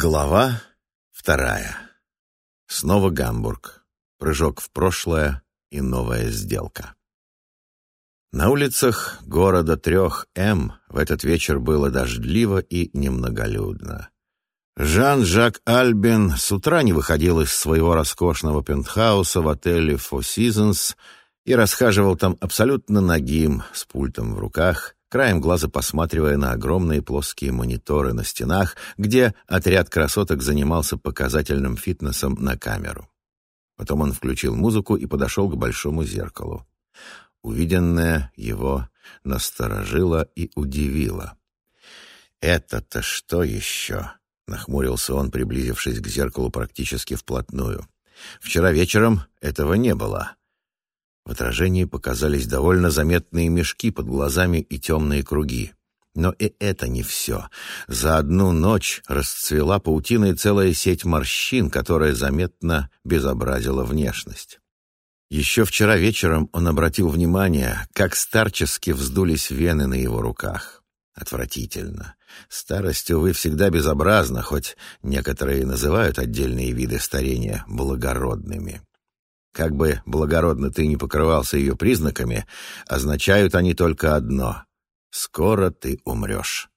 Глава вторая. Снова Гамбург. Прыжок в прошлое и новая сделка. На улицах города трех М в этот вечер было дождливо и немноголюдно. Жан-Жак Альбин с утра не выходил из своего роскошного пентхауса в отеле Four Seasons и расхаживал там абсолютно нагим, с пультом в руках, краем глаза посматривая на огромные плоские мониторы на стенах, где отряд красоток занимался показательным фитнесом на камеру. Потом он включил музыку и подошел к большому зеркалу. Увиденное его насторожило и удивило. «Это-то что еще?» — нахмурился он, приблизившись к зеркалу практически вплотную. «Вчера вечером этого не было. В отражении показались довольно заметные мешки под глазами и темные круги. Но и это не все. За одну ночь расцвела паутиной целая сеть морщин, которая заметно безобразила внешность. Еще вчера вечером он обратил внимание, как старчески вздулись вены на его руках. Отвратительно. Старость, увы, всегда безобразна, хоть некоторые называют отдельные виды старения благородными. Как бы благородно ты не покрывался ее признаками, означают они только одно — скоро ты умрешь.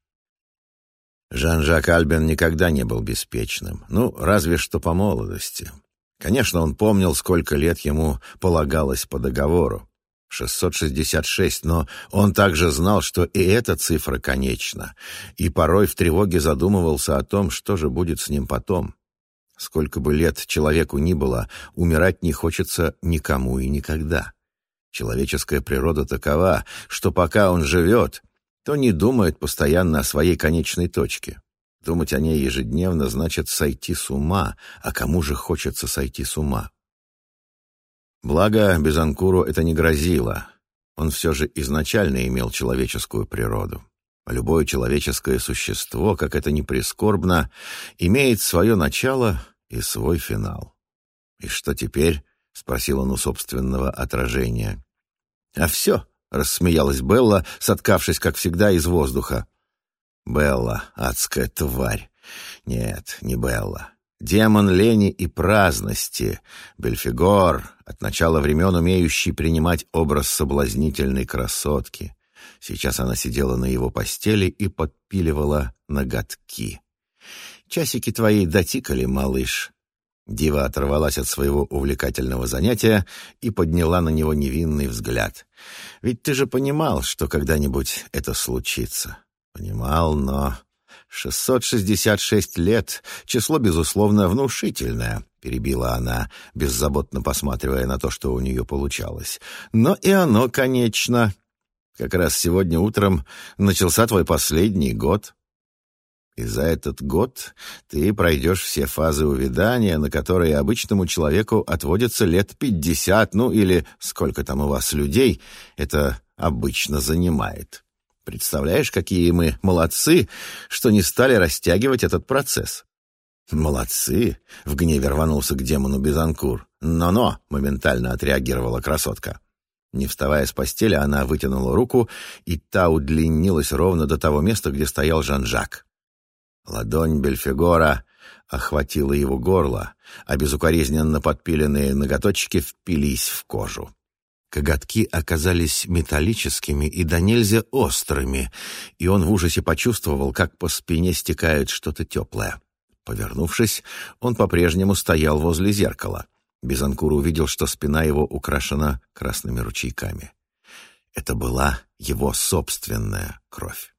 Жан-Жак Альбен никогда не был беспечным, ну, разве что по молодости. Конечно, он помнил, сколько лет ему полагалось по договору. 666, но он также знал, что и эта цифра конечна, и порой в тревоге задумывался о том, что же будет с ним потом. Сколько бы лет человеку ни было, умирать не хочется никому и никогда. Человеческая природа такова, что пока он живет, то не думает постоянно о своей конечной точке. Думать о ней ежедневно значит сойти с ума, а кому же хочется сойти с ума? Благо, Безанкуру это не грозило. Он все же изначально имел человеческую природу. Любое человеческое существо, как это ни прискорбно, имеет свое начало и свой финал. «И что теперь?» — спросил он у собственного отражения. «А все», — рассмеялась Белла, соткавшись, как всегда, из воздуха. «Белла, адская тварь! Нет, не Белла. Демон лени и праздности, Бельфигор, от начала времен умеющий принимать образ соблазнительной красотки. Сейчас она сидела на его постели и подпиливала ноготки. «Часики твои дотикали, малыш». Дива оторвалась от своего увлекательного занятия и подняла на него невинный взгляд. «Ведь ты же понимал, что когда-нибудь это случится». «Понимал, но...» «666 лет — число, безусловно, внушительное», — перебила она, беззаботно посматривая на то, что у нее получалось. «Но и оно, конечно. Как раз сегодня утром начался твой последний год». И за этот год ты пройдешь все фазы увядания, на которые обычному человеку отводится лет пятьдесят, ну или сколько там у вас людей, это обычно занимает. Представляешь, какие мы молодцы, что не стали растягивать этот процесс. «Молодцы!» — в гневе рванулся к демону Безанкур. «Но-но!» — моментально отреагировала красотка. Не вставая с постели, она вытянула руку, и та удлинилась ровно до того места, где стоял Жан-Жак. Ладонь Бельфигора охватила его горло, а безукоризненно подпиленные ноготочки впились в кожу. Коготки оказались металлическими и до нельзя острыми, и он в ужасе почувствовал, как по спине стекает что-то теплое. Повернувшись, он по-прежнему стоял возле зеркала. Безанкур увидел, что спина его украшена красными ручейками. Это была его собственная кровь.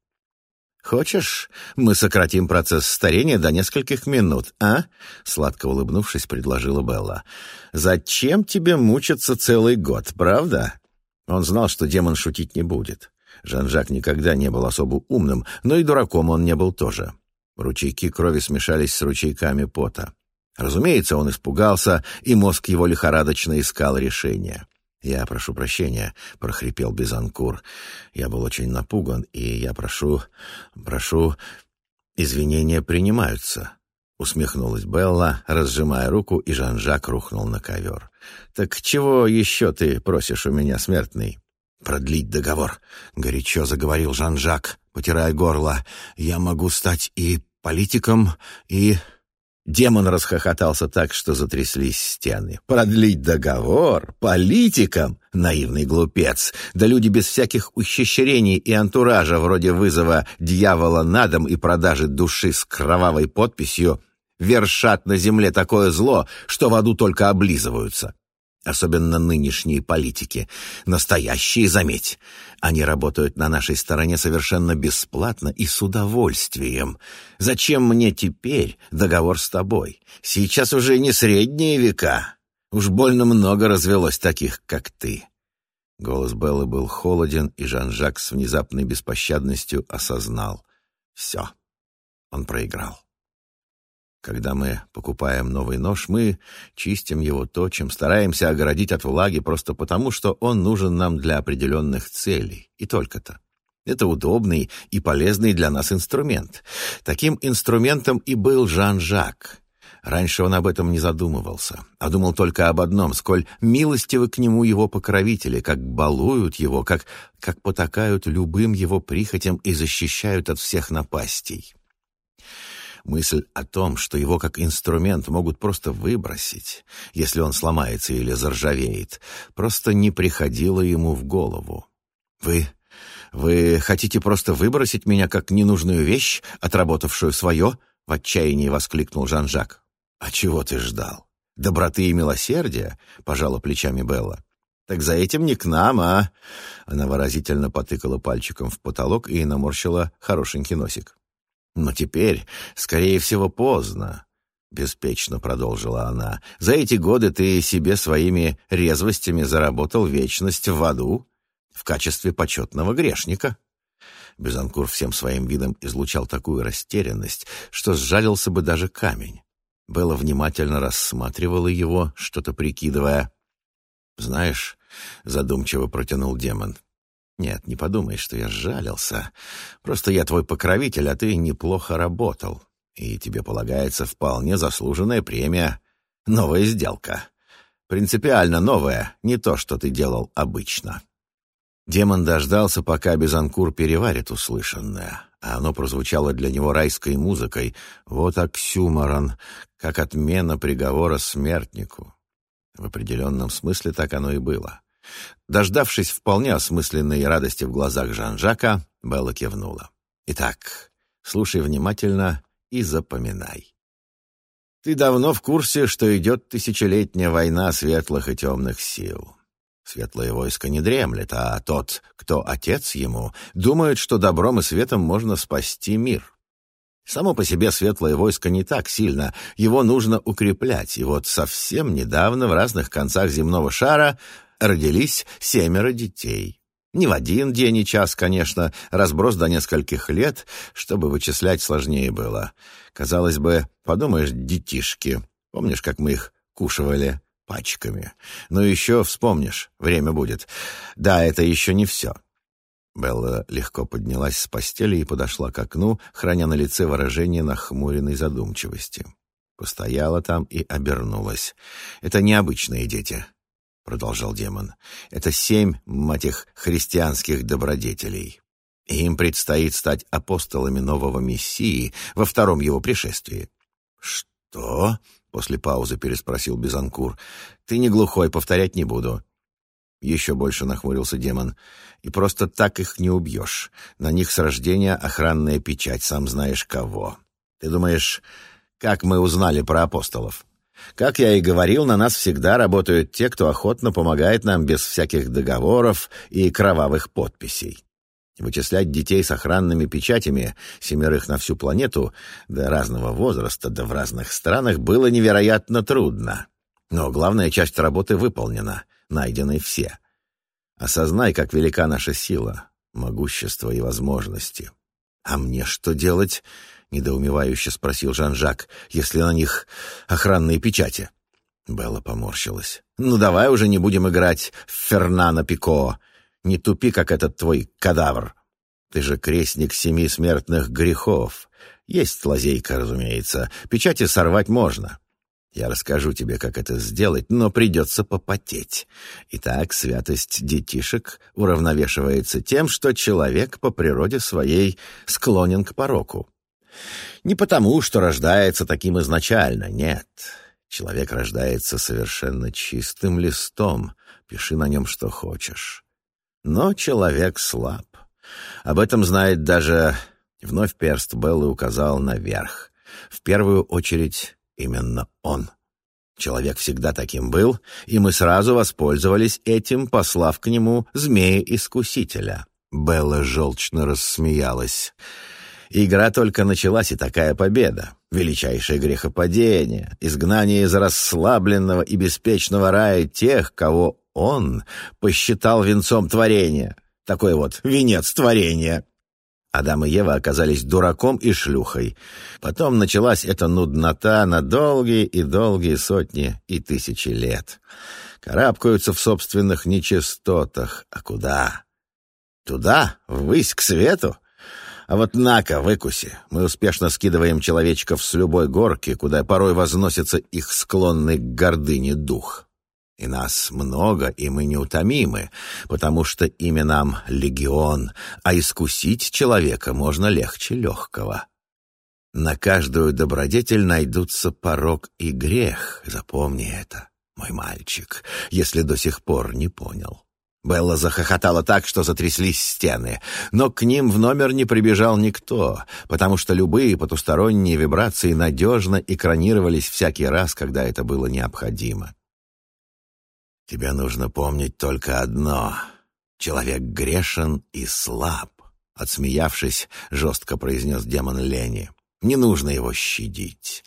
«Хочешь, мы сократим процесс старения до нескольких минут, а?» Сладко улыбнувшись, предложила Белла. «Зачем тебе мучиться целый год, правда?» Он знал, что демон шутить не будет. Жан-Жак никогда не был особо умным, но и дураком он не был тоже. Ручейки крови смешались с ручейками пота. Разумеется, он испугался, и мозг его лихорадочно искал решение. «Я прошу прощения», — прохрипел Безанкур. «Я был очень напуган, и я прошу... прошу... Извинения принимаются». Усмехнулась Белла, разжимая руку, и Жан-Жак рухнул на ковер. «Так чего еще ты просишь у меня, смертный?» «Продлить договор», — горячо заговорил Жан-Жак, потирая горло. «Я могу стать и политикам и Демон расхохотался так, что затряслись стены. «Продлить договор? Политикам? Наивный глупец! Да люди без всяких ухищрений и антуража, вроде вызова дьявола на дом и продажи души с кровавой подписью, вершат на земле такое зло, что в аду только облизываются. Особенно нынешние политики. Настоящие, заметь. Они работают на нашей стороне совершенно бесплатно и с удовольствием. Зачем мне теперь договор с тобой? Сейчас уже не средние века. Уж больно много развелось таких, как ты». Голос Беллы был холоден, и Жан-Жак с внезапной беспощадностью осознал. Все. Он проиграл. Когда мы покупаем новый нож, мы чистим его точим, стараемся огородить от влаги просто потому, что он нужен нам для определенных целей. И только-то. Это удобный и полезный для нас инструмент. Таким инструментом и был Жан-Жак. Раньше он об этом не задумывался, а думал только об одном, сколь милостивы к нему его покровители, как балуют его, как, как потакают любым его прихотям и защищают от всех напастей. Мысль о том, что его как инструмент могут просто выбросить, если он сломается или заржавеет, просто не приходила ему в голову. «Вы... вы хотите просто выбросить меня как ненужную вещь, отработавшую свое?» — в отчаянии воскликнул Жан-Жак. «А чего ты ждал? Доброты и милосердия?» — пожала плечами Белла. «Так за этим не к нам, а...» Она выразительно потыкала пальчиком в потолок и наморщила хорошенький носик. Но теперь, скорее всего, поздно. Беспечно продолжила она. «За эти годы ты себе своими резвостями заработал вечность в аду в качестве почетного грешника». Безанкур всем своим видом излучал такую растерянность, что сжалился бы даже камень. Белла внимательно рассматривала его, что-то прикидывая. «Знаешь», — задумчиво протянул демон, нет, не подумай, что я сжалился. Просто я твой покровитель, а ты неплохо работал. И тебе полагается вполне заслуженная премия. Новая сделка. Принципиально новая, не то, что ты делал обычно. Демон дождался, пока Безанкур переварит услышанное, а оно прозвучало для него райской музыкой. Вот оксюморон, как отмена приговора смертнику. В определенном смысле так оно и было. Дождавшись вполне осмысленной радости в глазах Жан-Жака, Белла кивнула. «Итак, слушай внимательно и запоминай. Ты давно в курсе, что идет тысячелетняя война светлых и темных сил. Светлое войско не дремлет, а тот, кто отец ему, думает, что добром и светом можно спасти мир. Само по себе светлое войско не так сильно, его нужно укреплять, и вот совсем недавно в разных концах земного шара родились семеро детей. Не в один день и час, конечно, разброс до нескольких лет, чтобы вычислять сложнее было. Казалось бы, подумаешь, детишки. Помнишь, как мы их кушивали пачками? Но еще вспомнишь, время будет. Да, это еще не все. Белла легко поднялась с постели и подошла к окну, храня на лице выражение нахмуренной задумчивости. Постояла там и обернулась. Это необычные дети. — продолжал демон, — это семь, мать их, христианских добродетелей. И им предстоит стать апостолами нового Мессии во втором его пришествии. «Что?» — после паузы переспросил Безанкур. «Ты не глухой, повторять не буду». Еще больше нахмурился демон. «И просто так их не убьешь. На них с рождения охранная печать, сам знаешь кого. Ты думаешь, как мы узнали про апостолов?» Как я и говорил, на нас всегда работают те, кто охотно помогает нам без всяких договоров и кровавых подписей. Вычислять детей с охранными печатями, семерых на всю планету, до разного возраста, да в разных странах, было невероятно трудно. Но главная часть работы выполнена, найдены все. Осознай, как велика наша сила, могущество и возможности. А мне что делать? Недоумевающе спросил Жан-Жак, если на них охранные печати. Белла поморщилась. «Ну давай уже не будем играть в Фернана Пико. Не тупи, как этот твой кадавр. Ты же крестник семи смертных грехов. Есть лазейка, разумеется. Печати сорвать можно. Я расскажу тебе, как это сделать, но придется попотеть. Итак, святость детишек уравновешивается тем, что человек по природе своей склонен к пороку. Не потому, что рождается таким изначально, нет. Человек рождается совершенно чистым листом, пиши на нем что хочешь. Но человек слаб. Об этом знает даже... Вновь перст Беллы указал наверх. В первую очередь именно он. Человек всегда таким был, и мы сразу воспользовались этим, послав к нему змея-искусителя. Белла желчно рассмеялась. Игра только началась, и такая победа. Величайшее грехопадение, изгнание из расслабленного и беспечного рая тех, кого он посчитал венцом творения. Такой вот венец творения. Адам и Ева оказались дураком и шлюхой. Потом началась эта нуднота на долгие и долгие сотни и тысячи лет. Карабкаются в собственных нечистотах. А куда? Туда, ввысь, к свету? А вот на-ка, выкуси. Мы успешно скидываем человечков с любой горки, куда порой возносится их склонный к гордыне дух. И нас много, и мы неутомимы, потому что имя нам легион, а искусить человека можно легче легкого. На каждую добродетель найдутся порог и грех, запомни это, мой мальчик, если до сих пор не понял. Белла захохотала так, что затряслись стены, но к ним в номер не прибежал никто, потому что любые потусторонние вибрации надежно экранировались всякий раз, когда это было необходимо. Тебе нужно помнить только одно. Человек грешен и слаб. Отсмеявшись, жестко произнес демон Лени. Не нужно его щадить.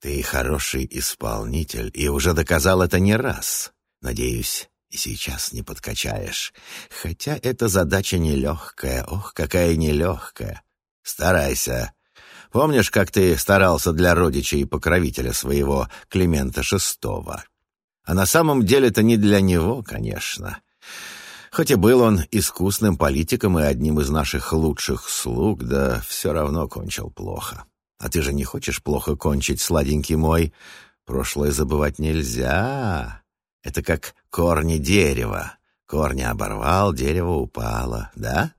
Ты хороший исполнитель и уже доказал это не раз. Надеюсь, и сейчас не подкачаешь. Хотя эта задача нелегкая. Ох, какая нелегкая. Старайся. Помнишь, как ты старался для родичей и покровителя своего Климента Шестого? А на самом деле это не для него, конечно. Хоть и был он искусным политиком и одним из наших лучших слуг, да все равно кончил плохо. А ты же не хочешь плохо кончить, сладенький мой? Прошлое забывать нельзя. Это как корни дерева. Корни оборвал, дерево упало, да?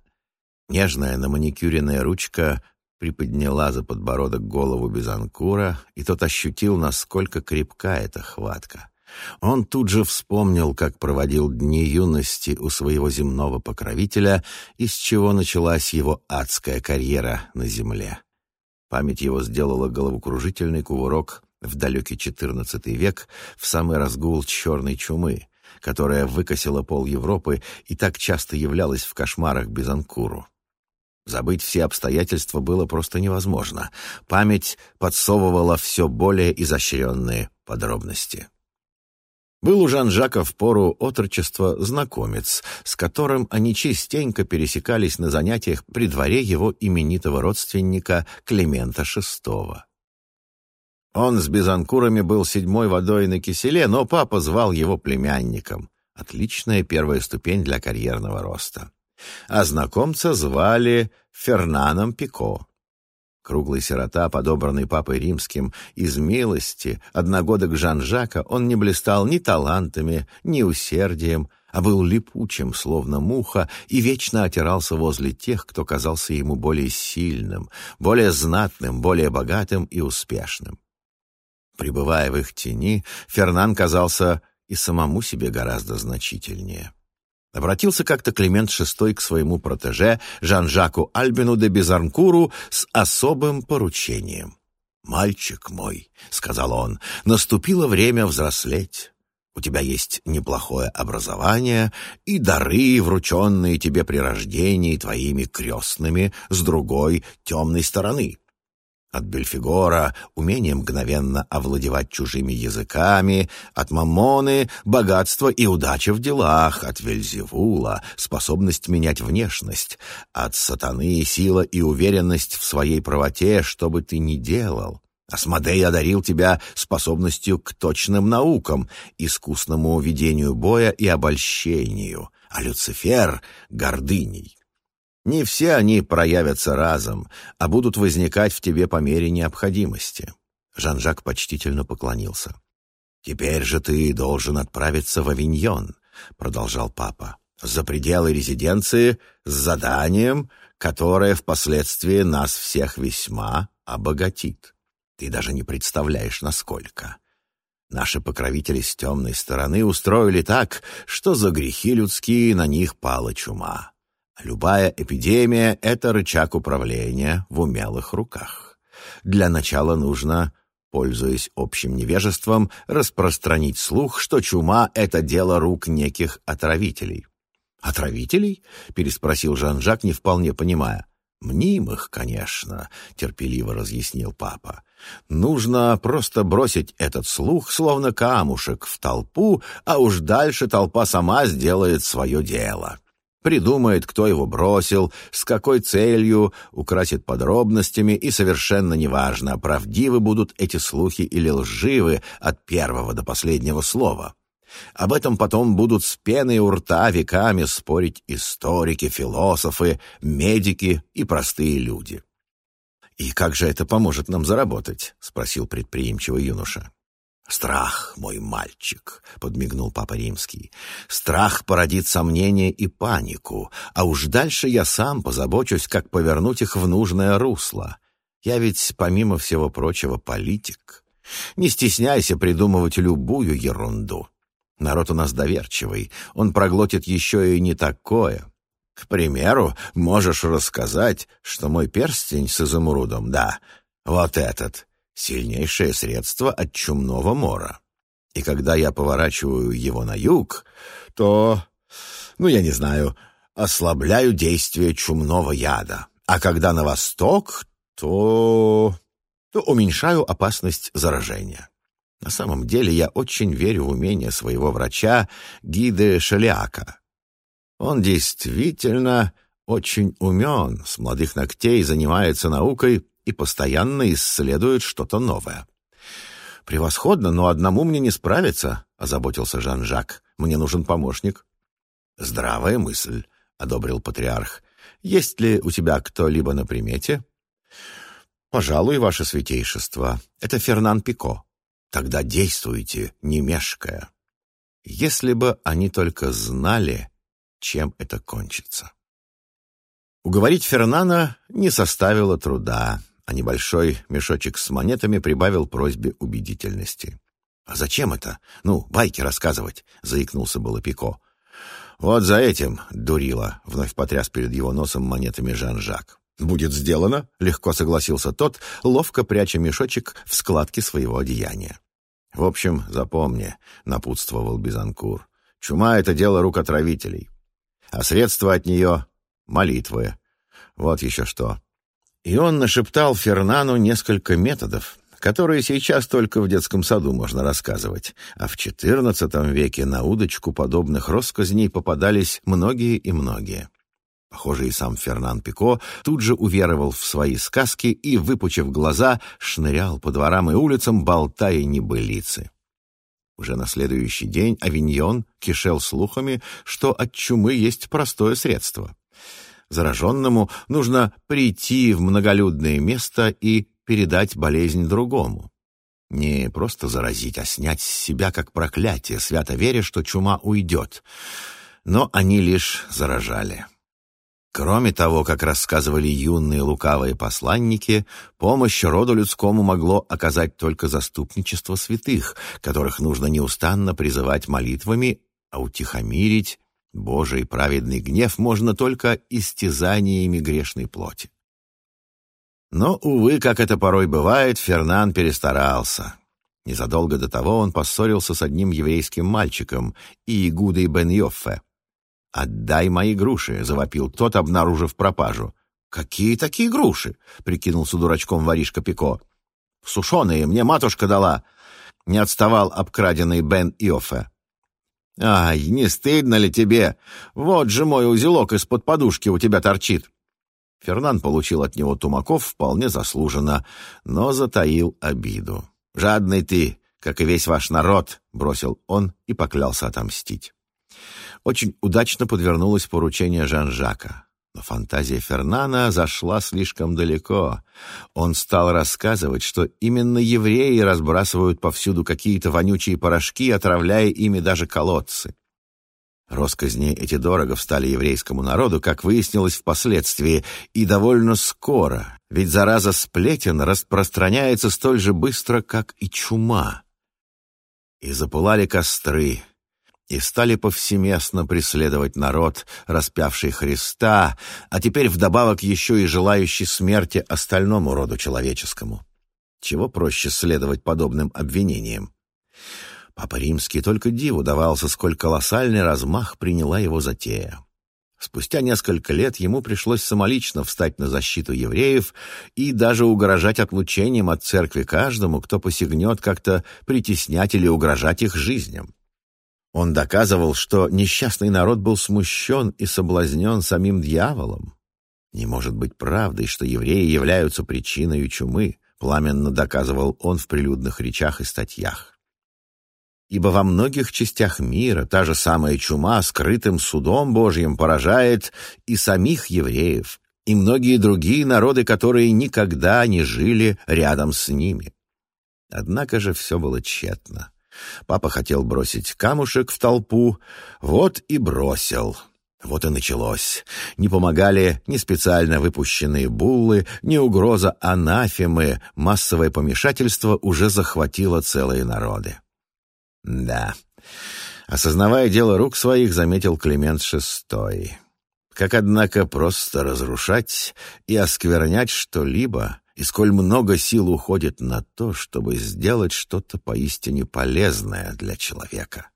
Нежная наманикюренная ручка приподняла за подбородок голову Безанкура, и тот ощутил, насколько крепка эта хватка. Он тут же вспомнил, как проводил дни юности у своего земного покровителя, из чего началась его адская карьера на земле. Память его сделала головокружительный кувырок в далекий XIV век, в самый разгул черной чумы, которая выкосила пол Европы и так часто являлась в кошмарах Бизанкуру. Забыть все обстоятельства было просто невозможно. Память подсовывала все более изощренные подробности. Был у Жан-Жака в пору отрочества знакомец, с которым они частенько пересекались на занятиях при дворе его именитого родственника Климента VI. Он с Бизанкурами был седьмой водой на киселе, но папа звал его племянником. Отличная первая ступень для карьерного роста. А знакомца звали Фернаном Пико. Круглый сирота, подобранный папой римским, из милости, одногодок Жан-Жака, он не блистал ни талантами, ни усердием, а был липучим, словно муха, и вечно отирался возле тех, кто казался ему более сильным, более знатным, более богатым и успешным. Пребывая в их тени, Фернан казался и самому себе гораздо значительнее. Обратился как-то Климент VI к своему протеже Жан-Жаку Альбину де Безарнкуру с особым поручением. «Мальчик мой», — сказал он, — «наступило время взрослеть. У тебя есть неплохое образование и дары, врученные тебе при рождении твоими крестными с другой темной стороны. От Бельфигора — умение мгновенно овладевать чужими языками, от Мамоны — богатство и удача в делах, от Вельзевула — способность менять внешность, от сатаны — сила и уверенность в своей правоте, что бы ты ни делал. Асмодей одарил тебя способностью к точным наукам, искусному ведению боя и обольщению, а Люцифер — гордыней. Не все они проявятся разом, а будут возникать в тебе по мере необходимости. Жан-Жак почтительно поклонился. «Теперь же ты должен отправиться в Авиньон», — продолжал папа, «за пределы резиденции с заданием, которое впоследствии нас всех весьма обогатит. Ты даже не представляешь, насколько. Наши покровители с темной стороны устроили так, что за грехи людские на них пала чума. Любая эпидемия — это рычаг управления в умелых руках. Для начала нужно, пользуясь общим невежеством, распространить слух, что чума — это дело рук неких отравителей. «Отравителей?» — переспросил Жан-Жак, не вполне понимая. «Мнимых, конечно», — терпеливо разъяснил папа. «Нужно просто бросить этот слух, словно камушек, в толпу, а уж дальше толпа сама сделает свое дело. Придумает, кто его бросил, с какой целью, украсит подробностями, и совершенно неважно, правдивы будут эти слухи или лживы от первого до последнего слова». Об этом потом будут с пеной у рта веками спорить историки, философы, медики и простые люди. «И как же это поможет нам заработать?» — спросил предприимчивый юноша. «Страх, мой мальчик», — подмигнул Папа Римский. «Страх породит сомнение и панику, а уж дальше я сам позабочусь, как повернуть их в нужное русло. Я ведь, помимо всего прочего, политик. Не стесняйся придумывать любую ерунду. Народ у нас доверчивый, он проглотит еще и не такое. К примеру, можешь рассказать, что мой перстень с изумрудом, да, вот этот, сильнейшее средство от чумного мора. И когда я поворачиваю его на юг, то, ну, я не знаю, ослабляю действие чумного яда. А когда на восток, то, то уменьшаю опасность заражения. На самом деле я очень верю в умение своего врача Гиде Шаляка. Он действительно очень умен, с молодых ногтей занимается наукой и постоянно исследует что-то новое. «Превосходно, но одному мне не справиться», — озаботился Жан-Жак. «Мне нужен помощник». «Здравая мысль», — одобрил патриарх. «Есть ли у тебя кто-либо на примете?» «Пожалуй, ваше святейшество. Это Фернан Пико. Тогда действуйте, не мешкая. Если бы они только знали, чем это кончится. Уговорить Фернана не составило труда, а небольшой мешочек с монетами прибавил просьбе убедительности. «А зачем это? Ну, байки рассказывать», — заикнулся было Пико. «Вот за этим, дурила», — вновь потряс перед его носом монетами Жан-Жак. «Будет сделано», — легко согласился тот, ловко пряча мешочек в складке своего одеяния. «В общем, запомни», — напутствовал Бизанкур, — «чума — это дело рук отравителей, а средства от нее — молитвы. Вот еще что». И он нашептал Фернану несколько методов, которые сейчас только в детском саду можно рассказывать, а в XIV веке на удочку подобных россказней попадались многие и многие. Похоже, и сам Фернан Пико тут же уверовал в свои сказки и, выпучив глаза, шнырял по дворам и улицам, болтая небылицы. Уже на следующий день Авиньон кишел слухами, что от чумы есть простое средство. Зараженному нужно прийти в многолюдное место и передать болезнь другому. Не просто заразить, а снять с себя как проклятие, свято веря, что чума уйдет. Но они лишь заражали. Кроме того, как рассказывали юные лукавые посланники, помощь роду людскому могло оказать только заступничество святых, которых нужно неустанно призывать молитвами, а утихомирить Божий праведный гнев можно только истязаниями грешной плоти. Но, увы, как это порой бывает, Фернан перестарался. Незадолго до того он поссорился с одним еврейским мальчиком, Иегудой бен Йоффе, «Отдай мои груши!» — завопил тот, обнаружив пропажу. «Какие такие груши?» — прикинулся дурачком воришка Пико. «Сушеные, мне матушка дала!» — не отставал обкраденный Бен Иофе. «Ай, не стыдно ли тебе? Вот же мой узелок из-под подушки у тебя торчит!» Фернан получил от него тумаков вполне заслуженно, но затаил обиду. «Жадный ты, как и весь ваш народ!» — бросил он и поклялся отомстить. Очень удачно подвернулось поручение Жан-Жака. Фантазия Фернана зашла слишком далеко. Он стал рассказывать, что именно евреи разбрасывают повсюду какие-то вонючие порошки, отравляя ими даже колодцы. Росказни эти дорого встали еврейскому народу, как выяснилось впоследствии, и довольно скоро, ведь зараза сплетен распространяется столь же быстро, как и чума. И запылали костры, и стали повсеместно преследовать народ, распявший Христа, а теперь вдобавок еще и желающий смерти остальному роду человеческому. Чего проще следовать подобным обвинениям? Папа Римский только диву давался, сколь колоссальный размах приняла его затея. Спустя несколько лет ему пришлось самолично встать на защиту евреев и даже угрожать отлучением от церкви каждому, кто посягнет как-то притеснять или угрожать их жизням. Он доказывал, что несчастный народ был смущен и соблазнен самим дьяволом. Не может быть правдой, что евреи являются причиной чумы, пламенно доказывал он в прилюдных речах и статьях ибо во многих частях мира та же самая чума скрытым судом Божьим поражает и самих евреев, и многие другие народы, которые никогда не жили рядом с ними. Однако же все было тщетно. Папа хотел бросить камушек в толпу, вот и бросил. Вот и началось. Не помогали ни специально выпущенные буллы, ни угроза анафемы, массовое помешательство уже захватило целые народы. Да. Осознавая дело рук своих, заметил Климент VI. Как, однако, просто разрушать и осквернять что-либо, и сколь много сил уходит на то, чтобы сделать что-то поистине полезное для человека.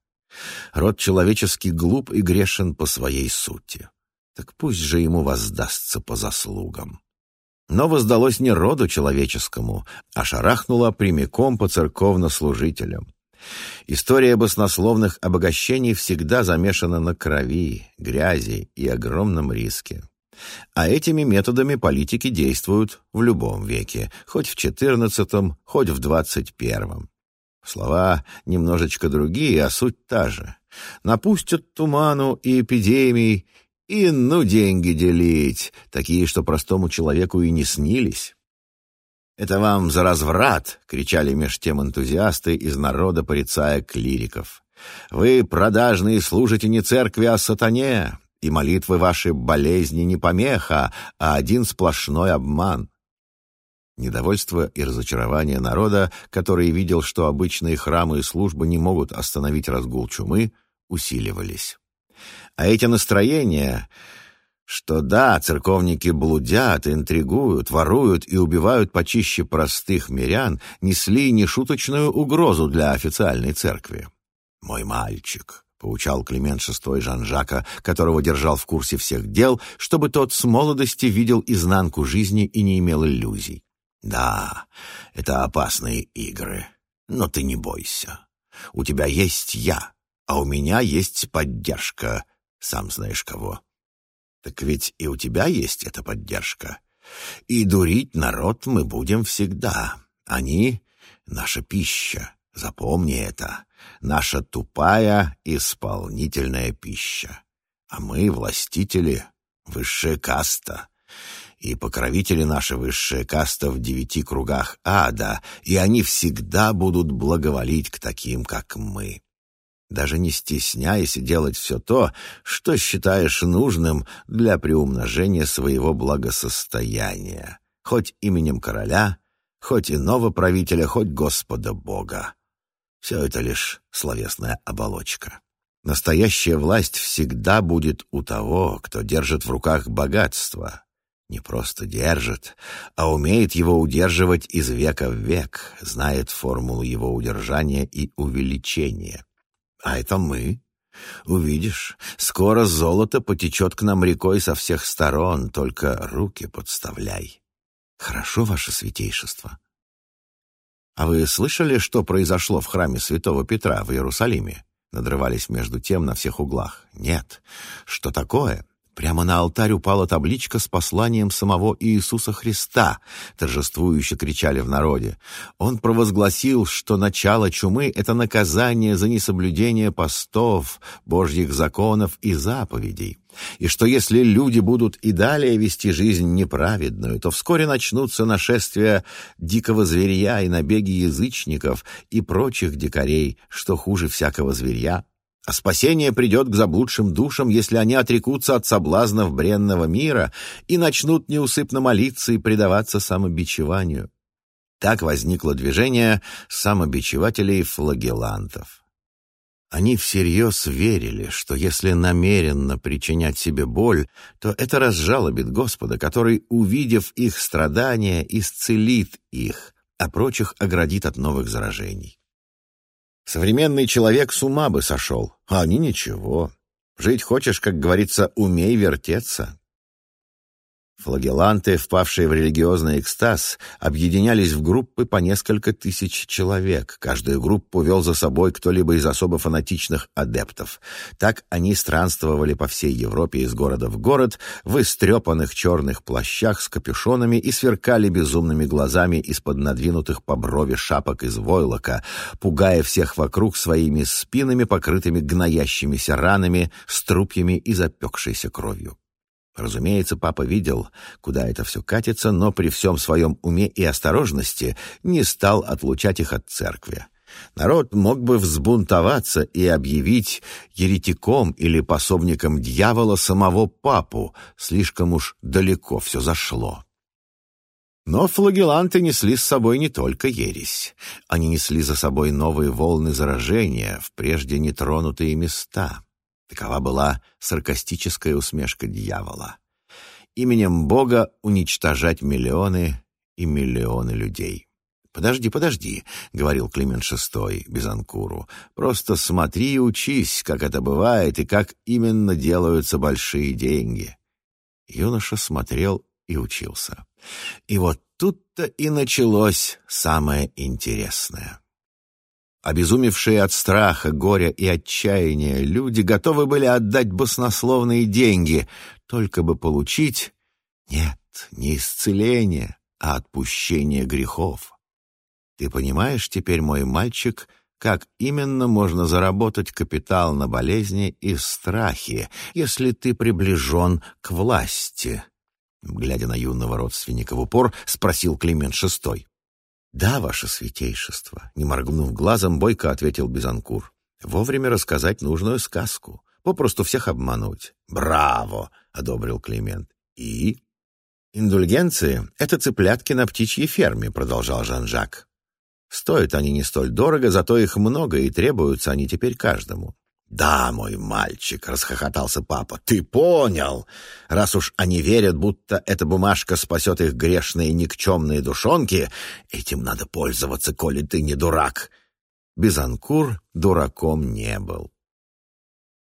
Род человеческий глуп и грешен по своей сути. Так пусть же ему воздастся по заслугам. Но воздалось не роду человеческому, а шарахнуло прямиком по церковнослужителям. История баснословных обогащений всегда замешана на крови, грязи и огромном риске. А этими методами политики действуют в любом веке, хоть в XIV, хоть в XXI. Слова немножечко другие, а суть та же. Напустят туману и эпидемий, и ну деньги делить, такие, что простому человеку и не снились. «Это вам за разврат!» — кричали меж тем энтузиасты из народа, порицая клириков. «Вы, продажные, служите не церкви, а сатане, и молитвы ваши болезни не помеха, а один сплошной обман». Недовольство и разочарование народа, который видел, что обычные храмы и службы не могут остановить разгул чумы, усиливались. А эти настроения что да, церковники блудят, интригуют, воруют и убивают почище простых мирян, несли нешуточную угрозу для официальной церкви. «Мой мальчик», — поучал Климент VI Жан-Жака, которого держал в курсе всех дел, чтобы тот с молодости видел изнанку жизни и не имел иллюзий. «Да, это опасные игры, но ты не бойся. У тебя есть я, а у меня есть поддержка, сам знаешь кого». Так ведь и у тебя есть эта поддержка. И дурить народ мы будем всегда. Они — наша пища. Запомни это. Наша тупая исполнительная пища. А мы — властители, высшая каста. И покровители наши высшая каста в девяти кругах ада, и они всегда будут благоволить к таким, как мы даже не стесняясь делать все то, что считаешь нужным для приумножения своего благосостояния, хоть именем короля, хоть иного правителя, хоть Господа Бога. Все это лишь словесная оболочка. Настоящая власть всегда будет у того, кто держит в руках богатство. Не просто держит, а умеет его удерживать из века в век, знает формулу его удержания и увеличения. А это мы. Увидишь, скоро золото потечет к нам рекой со всех сторон, только руки подставляй. Хорошо, ваше святейшество. А вы слышали, что произошло в храме святого Петра в Иерусалиме? Надрывались между тем на всех углах. Нет. Что такое? Прямо на алтарь упала табличка с посланием самого Иисуса Христа, торжествующе кричали в народе. Он провозгласил, что начало чумы — это наказание за несоблюдение постов, божьих законов и заповедей и что если люди будут и далее вести жизнь неправедную, то вскоре начнутся нашествия дикого зверя и набеги язычников и прочих дикарей, что хуже всякого зверя, А спасение придет к заблудшим душам, если они отрекутся от соблазнов бренного мира и начнут неусыпно молиться и предаваться самобичеванию. Так возникло движение самобичевателей-флагелантов. Они всерьез верили, что если намеренно причинять себе боль, то это разжалобит Господа, который, увидев их страдания, исцелит их, а прочих оградит от новых заражений. Современный человек с ума бы сошел, а они ничего. Жить хочешь, как говорится, умей вертеться. Флагеланты, впавшие в религиозный экстаз, объединялись в группы по несколько тысяч человек. Каждую группу вел за собой кто-либо из особо фанатичных адептов. Так они странствовали по всей Европе из города в город в истрепанных черных плащах с капюшонами и сверкали безумными глазами из-под надвинутых по брови шапок из войлока, пугая всех вокруг своими спинами, покрытыми гноящимися ранами, струпьями и запекшейся кровью. Разумеется, папа видел, куда это все катится, но при всем своем уме и осторожности не стал отлучать их от церкви. Народ мог бы взбунтоваться и объявить еретиком или пособником дьявола самого папу, слишком уж далеко все зашло. Но флагеланты несли с собой не только ересь. Они несли за собой новые волны заражения в прежде нетронутые места — Такова была саркастическая усмешка дьявола. Именем Бога уничтожать миллионы и миллионы людей. «Подожди, подожди», — говорил Климент VI Бизанкуру. «Просто смотри и учись, как это бывает и как именно делаются большие деньги». Юноша смотрел и учился. И вот тут-то и началось самое интересное. Обезумевшие от страха, горя и отчаяния люди готовы были отдать баснословные деньги, только бы получить, нет, не исцеление, а отпущение грехов. Ты понимаешь теперь, мой мальчик, как именно можно заработать капитал на болезни и страхи, если ты приближен к власти? Глядя на юного родственника в упор, спросил Климент Шестой. «Да, ваше святейшество», — не моргнув глазом, бойко ответил Бизанкур. «Вовремя рассказать нужную сказку, попросту всех обмануть». «Браво!» — одобрил Климент. «И?» «Индульгенции — это цыплятки на птичьей ферме», — продолжал Жан-Жак. «Стоят они не столь дорого, зато их много, и требуются они теперь каждому. «Да, мой мальчик», — расхохотался папа, — «ты понял. Раз уж они верят, будто эта бумажка спасет их грешные никчемные душонки, этим надо пользоваться, коли ты не дурак». Бизанкур дураком не был.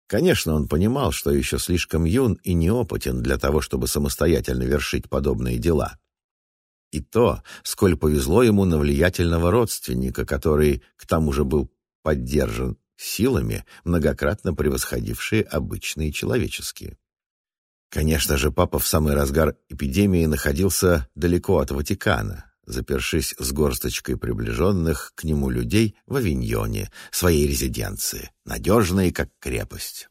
Конечно, он понимал, что еще слишком юн и неопытен для того, чтобы самостоятельно вершить подобные дела. И то, сколь повезло ему на влиятельного родственника, который, к тому же, был поддержан силами, многократно превосходившие обычные человеческие. Конечно же, папа в самый разгар эпидемии находился далеко от Ватикана, запершись с горсточкой приближенных к нему людей в Авиньоне, своей резиденции, надежной как крепость.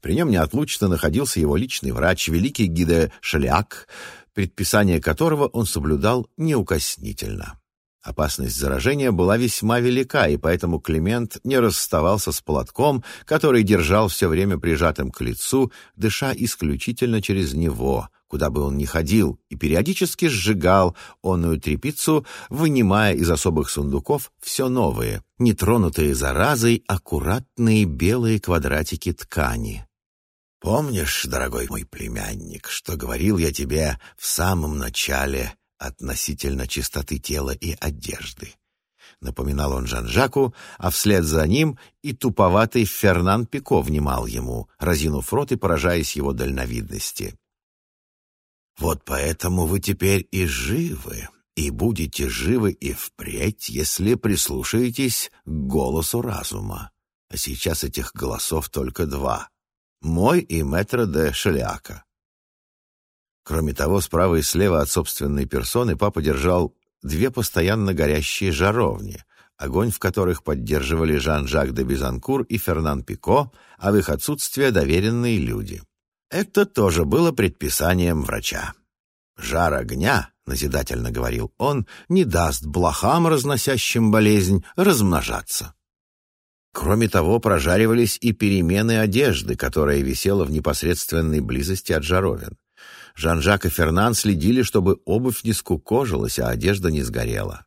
При нем неотлучно находился его личный врач, великий гиде Шаляк, предписание которого он соблюдал неукоснительно. Опасность заражения была весьма велика, и поэтому Климент не расставался с платком, который держал все время прижатым к лицу, дыша исключительно через него, куда бы он ни ходил, и периодически сжигал онную трепицу, вынимая из особых сундуков все новые, нетронутые заразой, аккуратные белые квадратики ткани. «Помнишь, дорогой мой племянник, что говорил я тебе в самом начале относительно чистоты тела и одежды. Напоминал он Жан-Жаку, а вслед за ним и туповатый Фернан Пико внимал ему, разинув рот и поражаясь его дальновидности. «Вот поэтому вы теперь и живы, и будете живы и впредь, если прислушаетесь к голосу разума. А сейчас этих голосов только два — мой и мэтра де Шеляка. Кроме того, справа и слева от собственной персоны папа держал две постоянно горящие жаровни, огонь в которых поддерживали Жан-Жак де Бизанкур и Фернан Пико, а в их отсутствие доверенные люди. Это тоже было предписанием врача. «Жар огня», — назидательно говорил он, — «не даст блохам, разносящим болезнь, размножаться». Кроме того, прожаривались и перемены одежды, которая висела в непосредственной близости от жаровин. Жан-Жак и Фернан следили, чтобы обувь не скукожилась, а одежда не сгорела.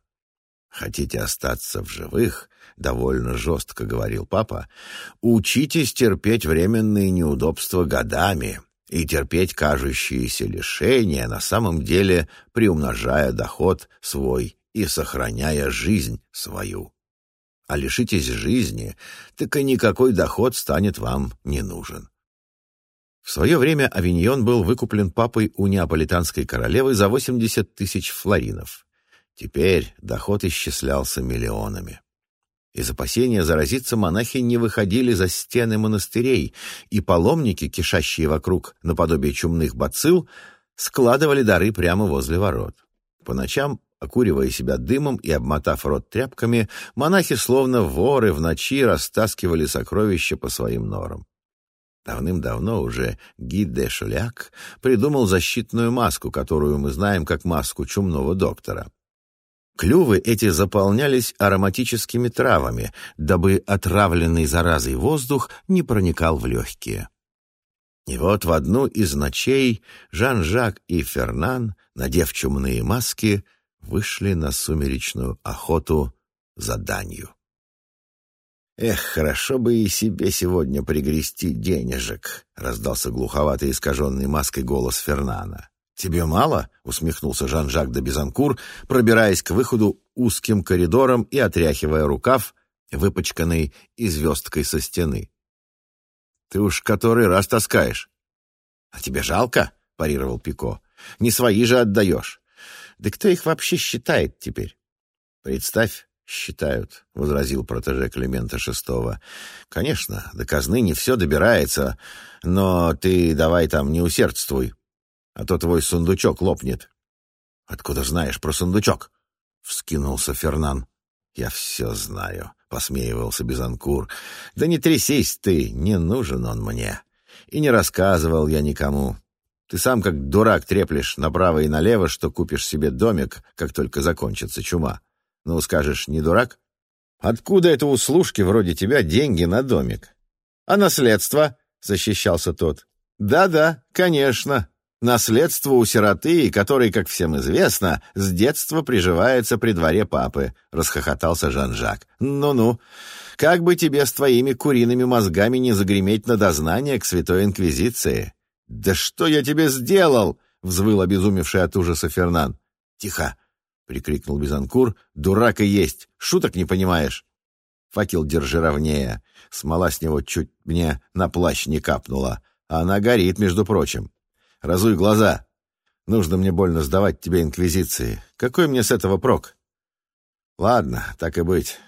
«Хотите остаться в живых?» — довольно жестко говорил папа. «Учитесь терпеть временные неудобства годами и терпеть кажущиеся лишения, на самом деле приумножая доход свой и сохраняя жизнь свою» а лишитесь жизни, так и никакой доход станет вам не нужен. В свое время Авиньон был выкуплен папой у неаполитанской королевы за 80 тысяч флоринов. Теперь доход исчислялся миллионами. Из опасения заразиться монахи не выходили за стены монастырей, и паломники, кишащие вокруг наподобие чумных бацилл, складывали дары прямо возле ворот. По ночам Окуривая себя дымом и обмотав рот тряпками, монахи, словно воры, в ночи растаскивали сокровища по своим норам. Давным-давно уже Ги де Шуляк придумал защитную маску, которую мы знаем как маску чумного доктора. Клювы эти заполнялись ароматическими травами, дабы отравленный заразой воздух не проникал в легкие. И вот в одну из ночей Жан-Жак и Фернан, надев чумные маски, вышли на сумеречную охоту за данью. «Эх, хорошо бы и себе сегодня пригрести денежек», — раздался глуховатый искаженный маской голос Фернана. «Тебе мало?» — усмехнулся Жан-Жак де Безанкур, пробираясь к выходу узким коридором и отряхивая рукав, выпачканный и звездкой со стены. «Ты уж который раз таскаешь». «А тебе жалко?» — парировал Пико. «Не свои же отдаешь. Да кто их вообще считает теперь? Представь, считают, — возразил протеже Климента VI. Конечно, до казны не все добирается, но ты давай там не усердствуй, а то твой сундучок лопнет. Откуда знаешь про сундучок? — вскинулся Фернан. Я все знаю, — посмеивался Безанкур. Да не трясись ты, не нужен он мне. И не рассказывал я никому. Ты сам как дурак треплешь направо и налево, что купишь себе домик, как только закончится чума. Ну, скажешь, не дурак? Откуда это у служки вроде тебя деньги на домик? А наследство? — защищался тот. Да-да, конечно. Наследство у сироты, который, как всем известно, с детства приживается при дворе папы, — расхохотался Жан-Жак. Ну-ну, как бы тебе с твоими куриными мозгами не загреметь на дознание к Святой Инквизиции? «Да что я тебе сделал?» — взвыл обезумевший от ужаса Фернан. «Тихо!» — прикрикнул Бизанкур. «Дурак и есть! Шуток не понимаешь!» «Факел держи ровнее. Смола с него чуть мне на плащ не капнула. А она горит, между прочим. Разуй глаза. Нужно мне больно сдавать тебе инквизиции. Какой мне с этого прок?» «Ладно, так и быть.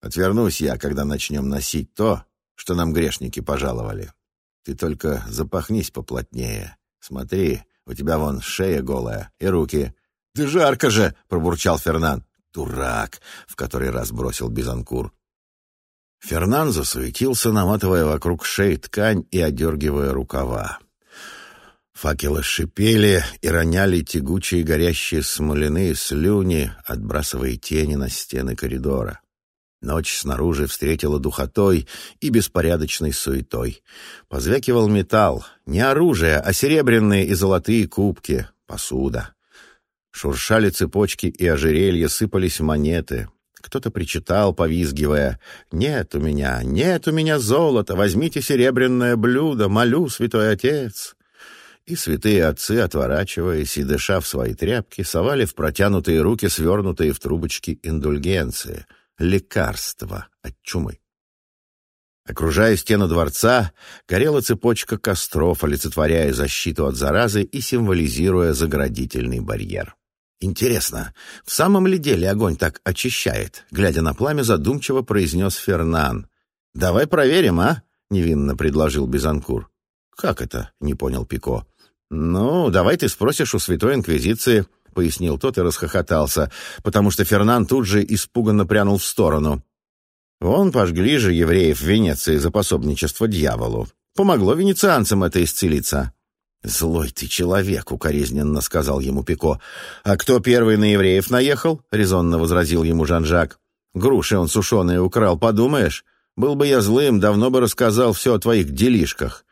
Отвернусь я, когда начнем носить то, что нам грешники пожаловали». Ты только запахнись поплотнее. Смотри, у тебя вон шея голая и руки. Да жарко же, пробурчал Фернан. Дурак, в который раз бросил Бизанкур. Фернан засуетился, наматывая вокруг шеи ткань и одергивая рукава. Факелы шипели и роняли тягучие горящие смоляные слюни, отбрасывая тени на стены коридора. Ночь снаружи встретила духотой и беспорядочной суетой. Позвякивал металл, не оружие, а серебряные и золотые кубки, посуда. Шуршали цепочки и ожерелья, сыпались монеты. Кто-то причитал, повизгивая, «Нет у меня, нет у меня золота, возьмите серебряное блюдо, молю, святой отец!» И святые отцы, отворачиваясь и дыша в свои тряпки, совали в протянутые руки свернутые в трубочки индульгенции — лекарство от чумы. Окружая стену дворца, горела цепочка костров, олицетворяя защиту от заразы и символизируя заградительный барьер. «Интересно, в самом ли деле огонь так очищает?» Глядя на пламя, задумчиво произнес Фернан. «Давай проверим, а?» — невинно предложил Бизанкур. «Как это?» — не понял Пико. «Ну, давай ты спросишь у Святой Инквизиции», — пояснил тот и расхохотался, потому что Фернан тут же испуганно прянул в сторону. «Вон пожгли же евреев в Венеции за пособничество дьяволу. Помогло венецианцам это исцелиться». «Злой ты человек», — укоризненно сказал ему Пико. «А кто первый на евреев наехал?» — резонно возразил ему Жан-Жак. «Груши он сушеные украл, подумаешь? Был бы я злым, давно бы рассказал все о твоих делишках».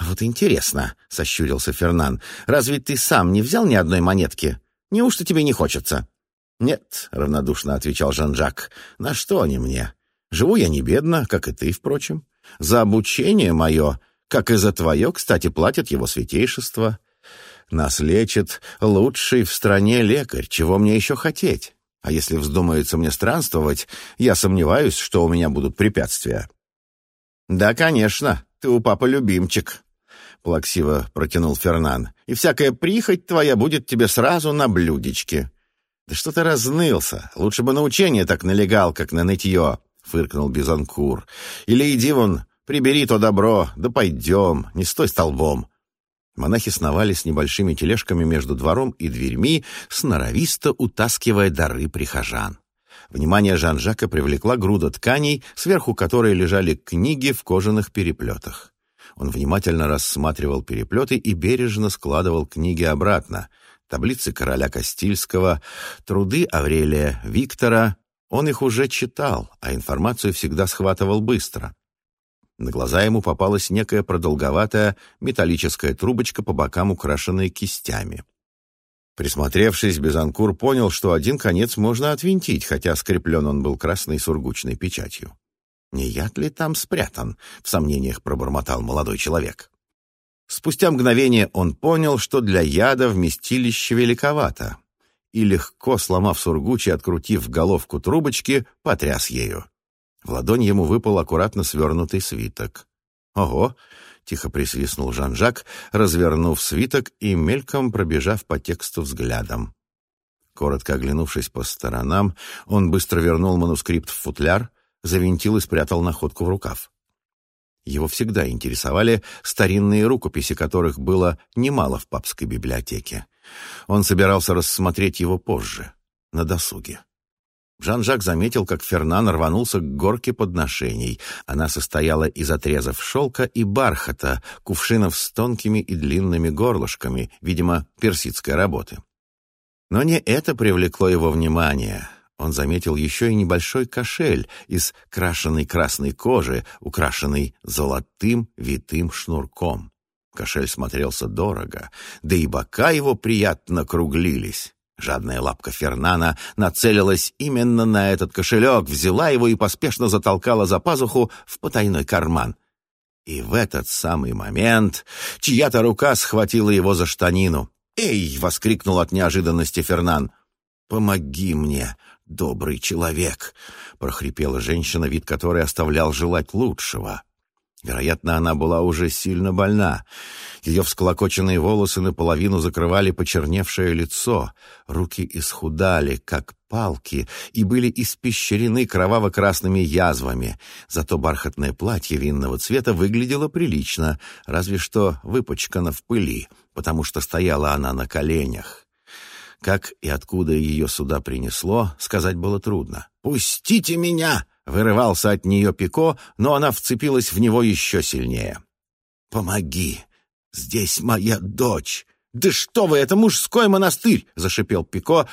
«Вот интересно», — сощурился Фернан, — «разве ты сам не взял ни одной монетки? Неужто тебе не хочется?» «Нет», — равнодушно отвечал Жан-Жак, — «на что они мне? Живу я не бедно, как и ты, впрочем. За обучение мое, как и за твое, кстати, платят его святейшество. Нас лечит лучший в стране лекарь, чего мне еще хотеть? А если вздумается мне странствовать, я сомневаюсь, что у меня будут препятствия». «Да, конечно, ты у папы любимчик», — плаксиво протянул Фернан, «и всякая прихоть твоя будет тебе сразу на блюдечке». «Да что ты разнылся? Лучше бы на учение так налегал, как на нытье», — фыркнул Бизанкур. «Или иди вон, прибери то добро, да пойдем, не стой столбом». Монахи сновали с небольшими тележками между двором и дверьми, сноровисто утаскивая дары прихожан. Внимание Жан-Жака привлекла груда тканей, сверху которой лежали книги в кожаных переплетах. Он внимательно рассматривал переплеты и бережно складывал книги обратно — таблицы короля Кастильского, труды Аврелия Виктора. Он их уже читал, а информацию всегда схватывал быстро. На глаза ему попалась некая продолговатая металлическая трубочка по бокам, украшенная кистями. Присмотревшись, Безанкур понял, что один конец можно отвинтить, хотя скреплен он был красной сургучной печатью. «Не яд ли там спрятан?» — в сомнениях пробормотал молодой человек. Спустя мгновение он понял, что для яда вместилище великовато, и легко, сломав сургуч и открутив головку трубочки, потряс ею. В ладонь ему выпал аккуратно свернутый свиток. «Ого!» — тихо присвистнул Жан-Жак, развернув свиток и мельком пробежав по тексту взглядом. Коротко оглянувшись по сторонам, он быстро вернул манускрипт в футляр, завинтил и спрятал находку в рукав. Его всегда интересовали старинные рукописи, которых было немало в папской библиотеке. Он собирался рассмотреть его позже, на досуге. Жан-Жак заметил, как Фернан рванулся к горке подношений. Она состояла из отрезов шелка и бархата, кувшинов с тонкими и длинными горлышками, видимо, персидской работы. Но не это привлекло его внимание он заметил еще и небольшой кошель из крашеной красной кожи, украшенный золотым витым шнурком. Кошель смотрелся дорого, да и бока его приятно круглились. Жадная лапка Фернана нацелилась именно на этот кошелек, взяла его и поспешно затолкала за пазуху в потайной карман. И в этот самый момент чья-то рука схватила его за штанину. «Эй!» — воскликнул от неожиданности Фернан. «Помоги мне!» добрый человек», — прохрипела женщина, вид которой оставлял желать лучшего. Вероятно, она была уже сильно больна. Ее всклокоченные волосы наполовину закрывали почерневшее лицо, руки исхудали, как палки, и были испещрены кроваво-красными язвами. Зато бархатное платье винного цвета выглядело прилично, разве что выпачкано в пыли, потому что стояла она на коленях. Как и откуда ее сюда принесло, сказать было трудно. «Пустите меня!» — вырывался от нее Пико, но она вцепилась в него еще сильнее. «Помоги! Здесь моя дочь!» «Да что вы, это мужской монастырь!» — зашипел Пико,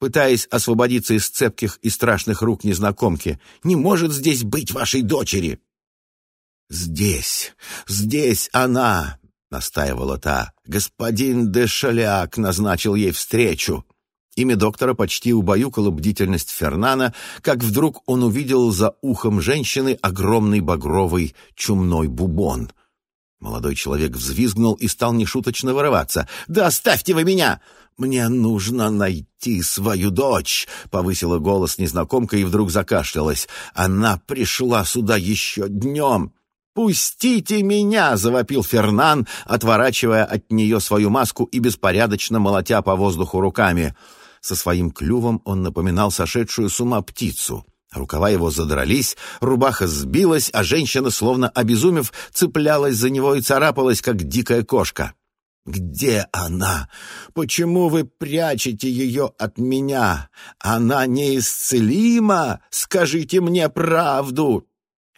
пытаясь освободиться из цепких и страшных рук незнакомки. «Не может здесь быть вашей дочери!» «Здесь, здесь она! — настаивала та. «Господин де Шаляк назначил ей встречу». Имя доктора почти убаюкало бдительность Фернана, как вдруг он увидел за ухом женщины огромный багровый чумной бубон. Молодой человек взвизгнул и стал нешуточно вырываться. «Да оставьте вы меня!» «Мне нужно найти свою дочь», — повысила голос незнакомка и вдруг закашлялась. «Она пришла сюда еще днем». «Пустите меня!» — завопил Фернан, отворачивая от нее свою маску и беспорядочно молотя по воздуху руками. Со своим клювом он напоминал сошедшую с ума птицу. Рукава его задрались, рубаха сбилась, а женщина, словно обезумев, цеплялась за него и царапалась, как дикая кошка. «Где она? Почему вы прячете ее от меня? Она неисцелима? Скажите мне правду!»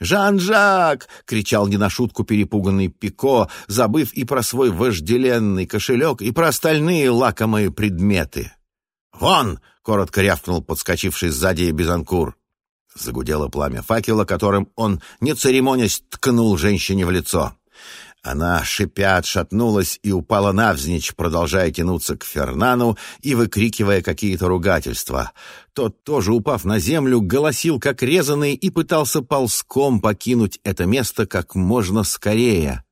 «Жан-Жак!» — кричал не на шутку перепуганный Пико, забыв и про свой вожделенный кошелек, и про остальные лакомые предметы. «Вон!» — коротко рявкнул подскочивший сзади Безанкур. Загудело пламя факела, которым он, не церемонясь, ткнул женщине в лицо. Она, шипя, отшатнулась и упала навзничь, продолжая тянуться к Фернану и выкрикивая какие-то ругательства. Тот, тоже упав на землю, голосил как резанный и пытался ползком покинуть это место как можно скорее.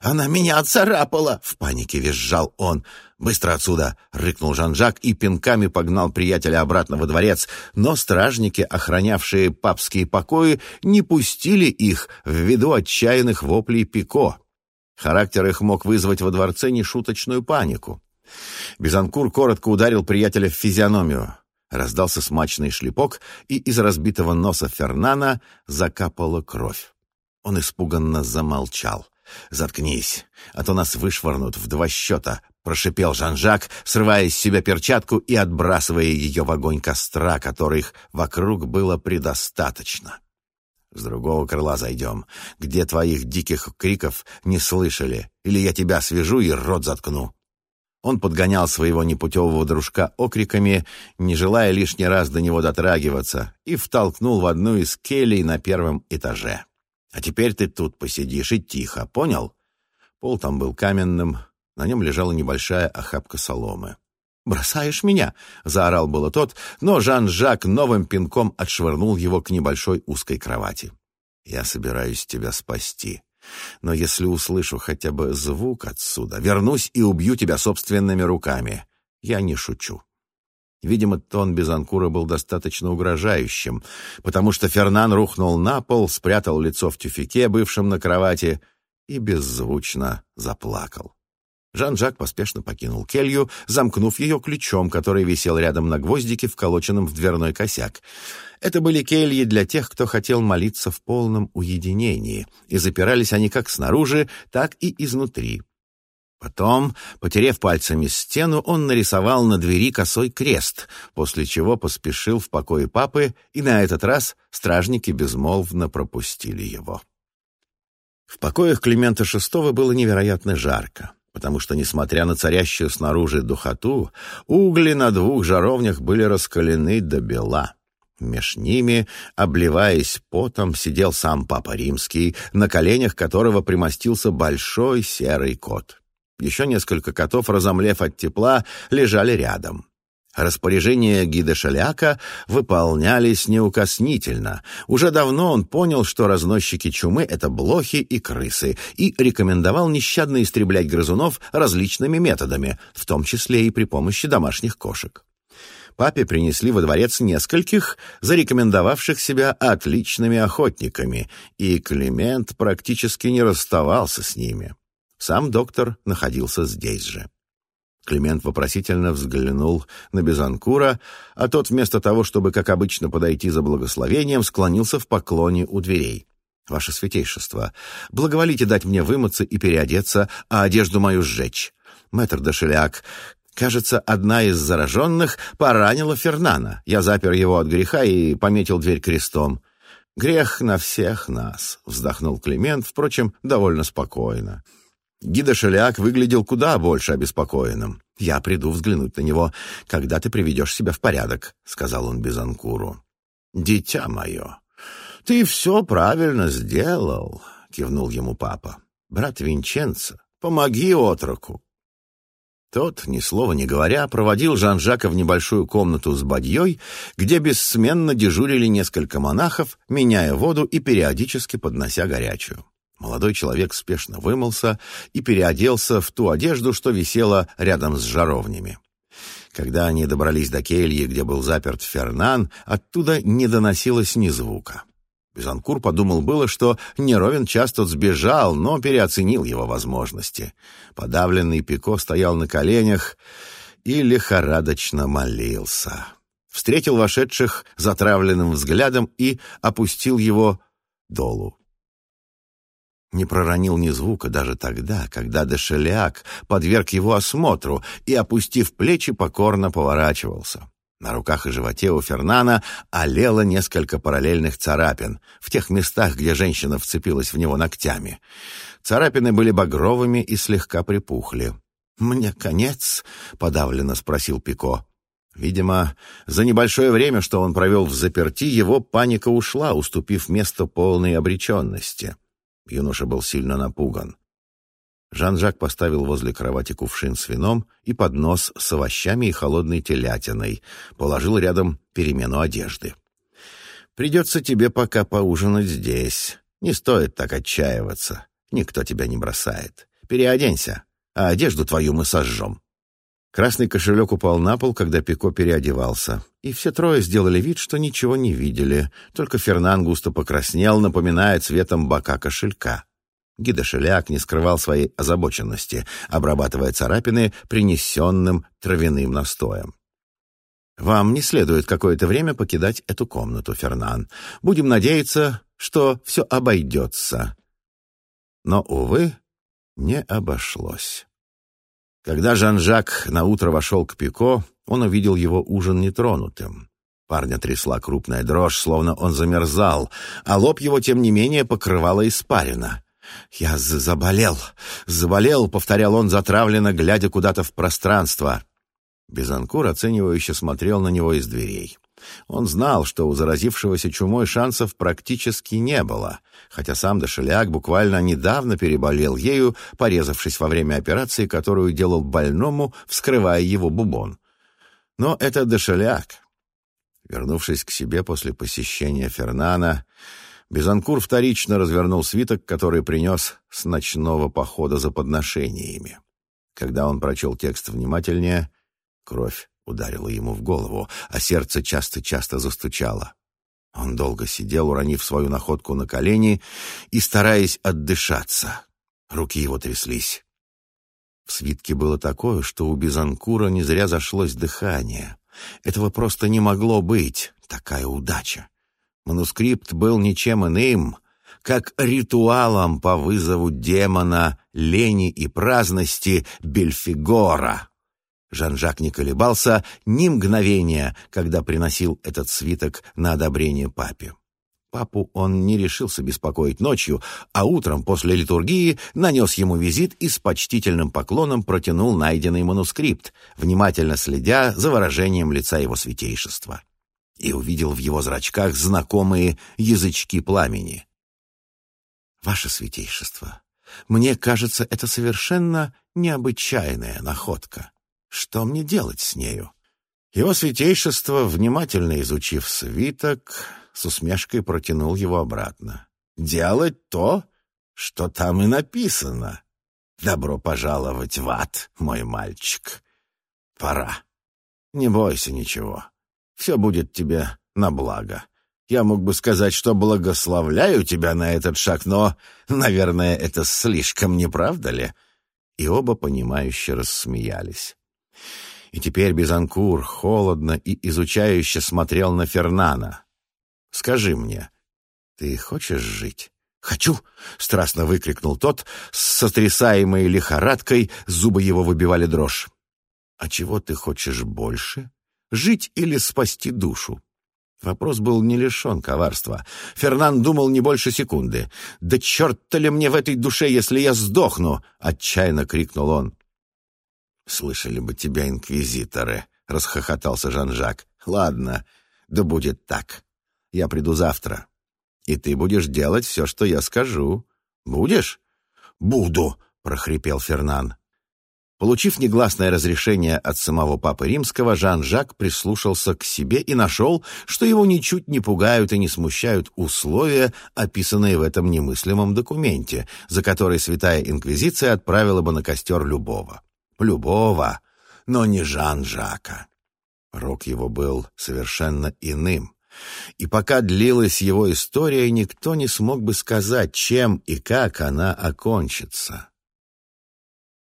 «Она меня отцарапала!» — в панике визжал он. «Быстро отсюда!» — рыкнул Жан-Жак и пинками погнал приятеля обратно во дворец, но стражники, охранявшие папские покои, не пустили их ввиду отчаянных воплей Пико. Характер их мог вызвать во дворце нешуточную панику. Бизанкур коротко ударил приятеля в физиономию. Раздался смачный шлепок, и из разбитого носа Фернана закапала кровь. Он испуганно замолчал. «Заткнись, а то нас вышвырнут в два счета», — прошипел Жан-Жак, срывая с себя перчатку и отбрасывая ее в огонь костра, которых вокруг было предостаточно. С другого крыла зайдем, где твоих диких криков не слышали, или я тебя свяжу и рот заткну». Он подгонял своего непутевого дружка окриками, не желая лишний раз до него дотрагиваться, и втолкнул в одну из келей на первом этаже. «А теперь ты тут посидишь и тихо, понял?» Пол там был каменным, на нем лежала небольшая охапка соломы. «Бросаешь меня?» — заорал было тот, но Жан-Жак новым пинком отшвырнул его к небольшой узкой кровати. «Я собираюсь тебя спасти. Но если услышу хотя бы звук отсюда, вернусь и убью тебя собственными руками. Я не шучу». Видимо, тон Безанкура был достаточно угрожающим, потому что Фернан рухнул на пол, спрятал лицо в тюфике, бывшем на кровати, и беззвучно заплакал. Жан-Жак поспешно покинул келью, замкнув ее ключом, который висел рядом на гвоздике, вколоченном в дверной косяк. Это были кельи для тех, кто хотел молиться в полном уединении, и запирались они как снаружи, так и изнутри. Потом, потерев пальцами стену, он нарисовал на двери косой крест, после чего поспешил в покое папы, и на этот раз стражники безмолвно пропустили его. В покоях Климента VI было невероятно жарко потому что, несмотря на царящую снаружи духоту, угли на двух жаровнях были раскалены до бела. Меж ними, обливаясь потом, сидел сам Папа Римский, на коленях которого примостился большой серый кот. Еще несколько котов, разомлев от тепла, лежали рядом. Распоряжения гида Шаляка выполнялись неукоснительно. Уже давно он понял, что разносчики чумы — это блохи и крысы, и рекомендовал нещадно истреблять грызунов различными методами, в том числе и при помощи домашних кошек. Папе принесли во дворец нескольких, зарекомендовавших себя отличными охотниками, и Климент практически не расставался с ними. Сам доктор находился здесь же. Климент вопросительно взглянул на Безанкура, а тот вместо того, чтобы, как обычно, подойти за благословением, склонился в поклоне у дверей. «Ваше святейшество, благоволите дать мне вымыться и переодеться, а одежду мою сжечь. Мэтр Дошеляк, кажется, одна из зараженных поранила Фернана. Я запер его от греха и пометил дверь крестом». «Грех на всех нас», — вздохнул Климент, впрочем, довольно спокойно. Гида Шеляк выглядел куда больше обеспокоенным. «Я приду взглянуть на него, когда ты приведешь себя в порядок», — сказал он Безанкуру. «Дитя мое, ты все правильно сделал», — кивнул ему папа. «Брат Винченцо, помоги отроку». Тот, ни слова не говоря, проводил Жан-Жака в небольшую комнату с бадьей, где бессменно дежурили несколько монахов, меняя воду и периодически поднося горячую. Молодой человек спешно вымылся и переоделся в ту одежду, что висела рядом с жаровнями. Когда они добрались до кельи, где был заперт Фернан, оттуда не доносилось ни звука. Безанкур подумал было, что неровен час тот сбежал, но переоценил его возможности. Подавленный Пико стоял на коленях и лихорадочно молился. Встретил вошедших затравленным взглядом и опустил его долу не проронил ни звука даже тогда, когда Дешеляк подверг его осмотру и, опустив плечи, покорно поворачивался. На руках и животе у Фернана олело несколько параллельных царапин в тех местах, где женщина вцепилась в него ногтями. Царапины были багровыми и слегка припухли. «Мне конец?» — подавленно спросил Пико. Видимо, за небольшое время, что он провел в заперти, его паника ушла, уступив место полной обреченности. Юноша был сильно напуган. Жан-Жак поставил возле кровати кувшин с вином и поднос с овощами и холодной телятиной, положил рядом перемену одежды. «Придется тебе пока поужинать здесь. Не стоит так отчаиваться. Никто тебя не бросает. Переоденься, а одежду твою мы сожжем». Красный кошелек упал на пол, когда Пико переодевался, и все трое сделали вид, что ничего не видели, только Фернан густо покраснел, напоминая цветом бока кошелька. Гидошеляк не скрывал своей озабоченности, обрабатывая царапины принесенным травяным настоем. «Вам не следует какое-то время покидать эту комнату, Фернан. Будем надеяться, что все обойдется». Но, увы, не обошлось. Когда Жан-Жак наутро вошел к Пико, он увидел его ужин нетронутым. Парня трясла крупная дрожь, словно он замерзал, а лоб его, тем не менее, покрывала испарина. «Я заболел, заболел», — повторял он затравленно, глядя куда-то в пространство. Безанкур оценивающе смотрел на него из дверей. Он знал, что у заразившегося чумой шансов практически не было, хотя сам Дошеляк буквально недавно переболел ею, порезавшись во время операции, которую делал больному, вскрывая его бубон. Но это Дошеляк. Вернувшись к себе после посещения Фернана, Безанкур вторично развернул свиток, который принес с ночного похода за подношениями. Когда он прочел текст внимательнее, кровь ударила ему в голову, а сердце часто-часто застучало. Он долго сидел, уронив свою находку на колени и стараясь отдышаться. Руки его тряслись. В свитке было такое, что у Бизанкура не зря зашлось дыхание. Этого просто не могло быть, такая удача. Манускрипт был ничем иным, как ритуалом по вызову демона лени и праздности Бельфигора. Жан-Жак не колебался ни мгновения, когда приносил этот свиток на одобрение папе. Папу он не решился беспокоить ночью, а утром после литургии нанес ему визит и с почтительным поклоном протянул найденный манускрипт, внимательно следя за выражением лица его святейшества. И увидел в его зрачках знакомые язычки пламени. «Ваше святейшество, мне кажется, это совершенно необычайная находка. Что мне делать с нею? Его святейшество, внимательно изучив свиток, с усмешкой протянул его обратно. «Делать то, что там и написано. Добро пожаловать в ад, мой мальчик. Пора. Не бойся ничего. Все будет тебе на благо. Я мог бы сказать, что благословляю тебя на этот шаг, но, наверное, это слишком, не правда ли?» И оба, понимающе рассмеялись. И теперь Безанкур холодно и изучающе смотрел на Фернана. «Скажи мне, ты хочешь жить?» «Хочу!» — страстно выкрикнул тот, с сотрясаемой лихорадкой зубы его выбивали дрожь. «А чего ты хочешь больше? Жить или спасти душу?» Вопрос был не лишен коварства. Фернан думал не больше секунды. «Да черт-то ли мне в этой душе, если я сдохну?» — отчаянно крикнул он. «Слышали бы тебя инквизиторы», — расхохотался Жан-Жак. «Ладно, да будет так. Я приду завтра, и ты будешь делать все, что я скажу. Будешь?» «Буду», — прохрипел Фернан. Получив негласное разрешение от самого Папы Римского, Жан-Жак прислушался к себе и нашел, что его ничуть не пугают и не смущают условия, описанные в этом немыслимом документе, за который Святая Инквизиция отправила бы на костер любого любого, но не Жан-Жака. Рок его был совершенно иным. И пока длилась его история, никто не смог бы сказать, чем и как она окончится.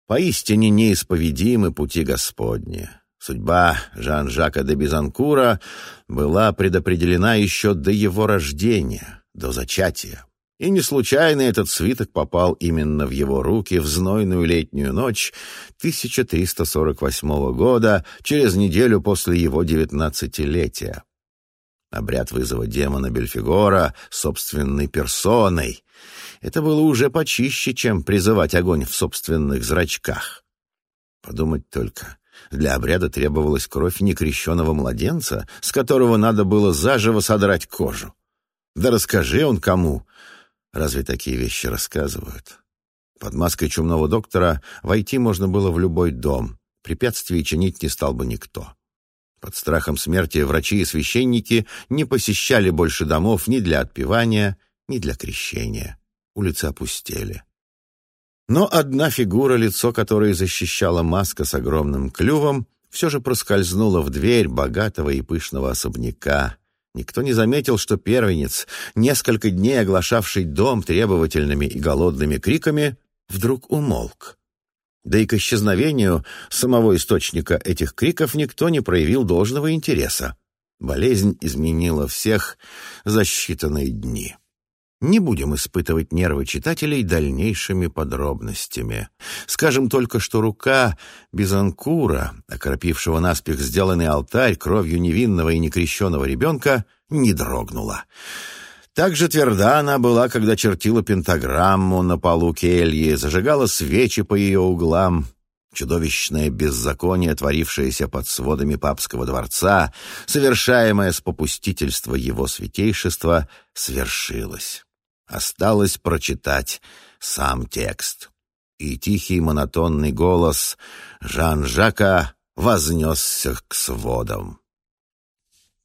Поистине неисповедимы пути Господни. Судьба Жан-Жака де Бизанкура была предопределена еще до его рождения, до зачатия. И не случайно этот свиток попал именно в его руки в знойную летнюю ночь 1348 года, через неделю после его девятнадцатилетия. Обряд вызова демона Бельфигора собственной персоной. Это было уже почище, чем призывать огонь в собственных зрачках. Подумать только. Для обряда требовалась кровь некрещенного младенца, с которого надо было заживо содрать кожу. Да расскажи он кому. Разве такие вещи рассказывают? Под маской чумного доктора войти можно было в любой дом. Препятствий чинить не стал бы никто. Под страхом смерти врачи и священники не посещали больше домов ни для отпевания, ни для крещения. Улицы опустели. Но одна фигура, лицо которой защищала маска с огромным клювом, все же проскользнула в дверь богатого и пышного особняка. Никто не заметил, что первенец, несколько дней оглашавший дом требовательными и голодными криками, вдруг умолк. Да и к исчезновению самого источника этих криков никто не проявил должного интереса. Болезнь изменила всех за считанные дни. Не будем испытывать нервы читателей дальнейшими подробностями. Скажем только, что рука Бизанкура, окропившего наспех сделанный алтарь кровью невинного и некрещенного ребенка, не дрогнула. Так же тверда она была, когда чертила пентаграмму на полу кельи, зажигала свечи по ее углам. Чудовищное беззаконие, творившееся под сводами папского дворца, совершаемое с попустительства его святейшества, свершилось. Осталось прочитать сам текст. И тихий монотонный голос Жан-Жака вознесся к сводам.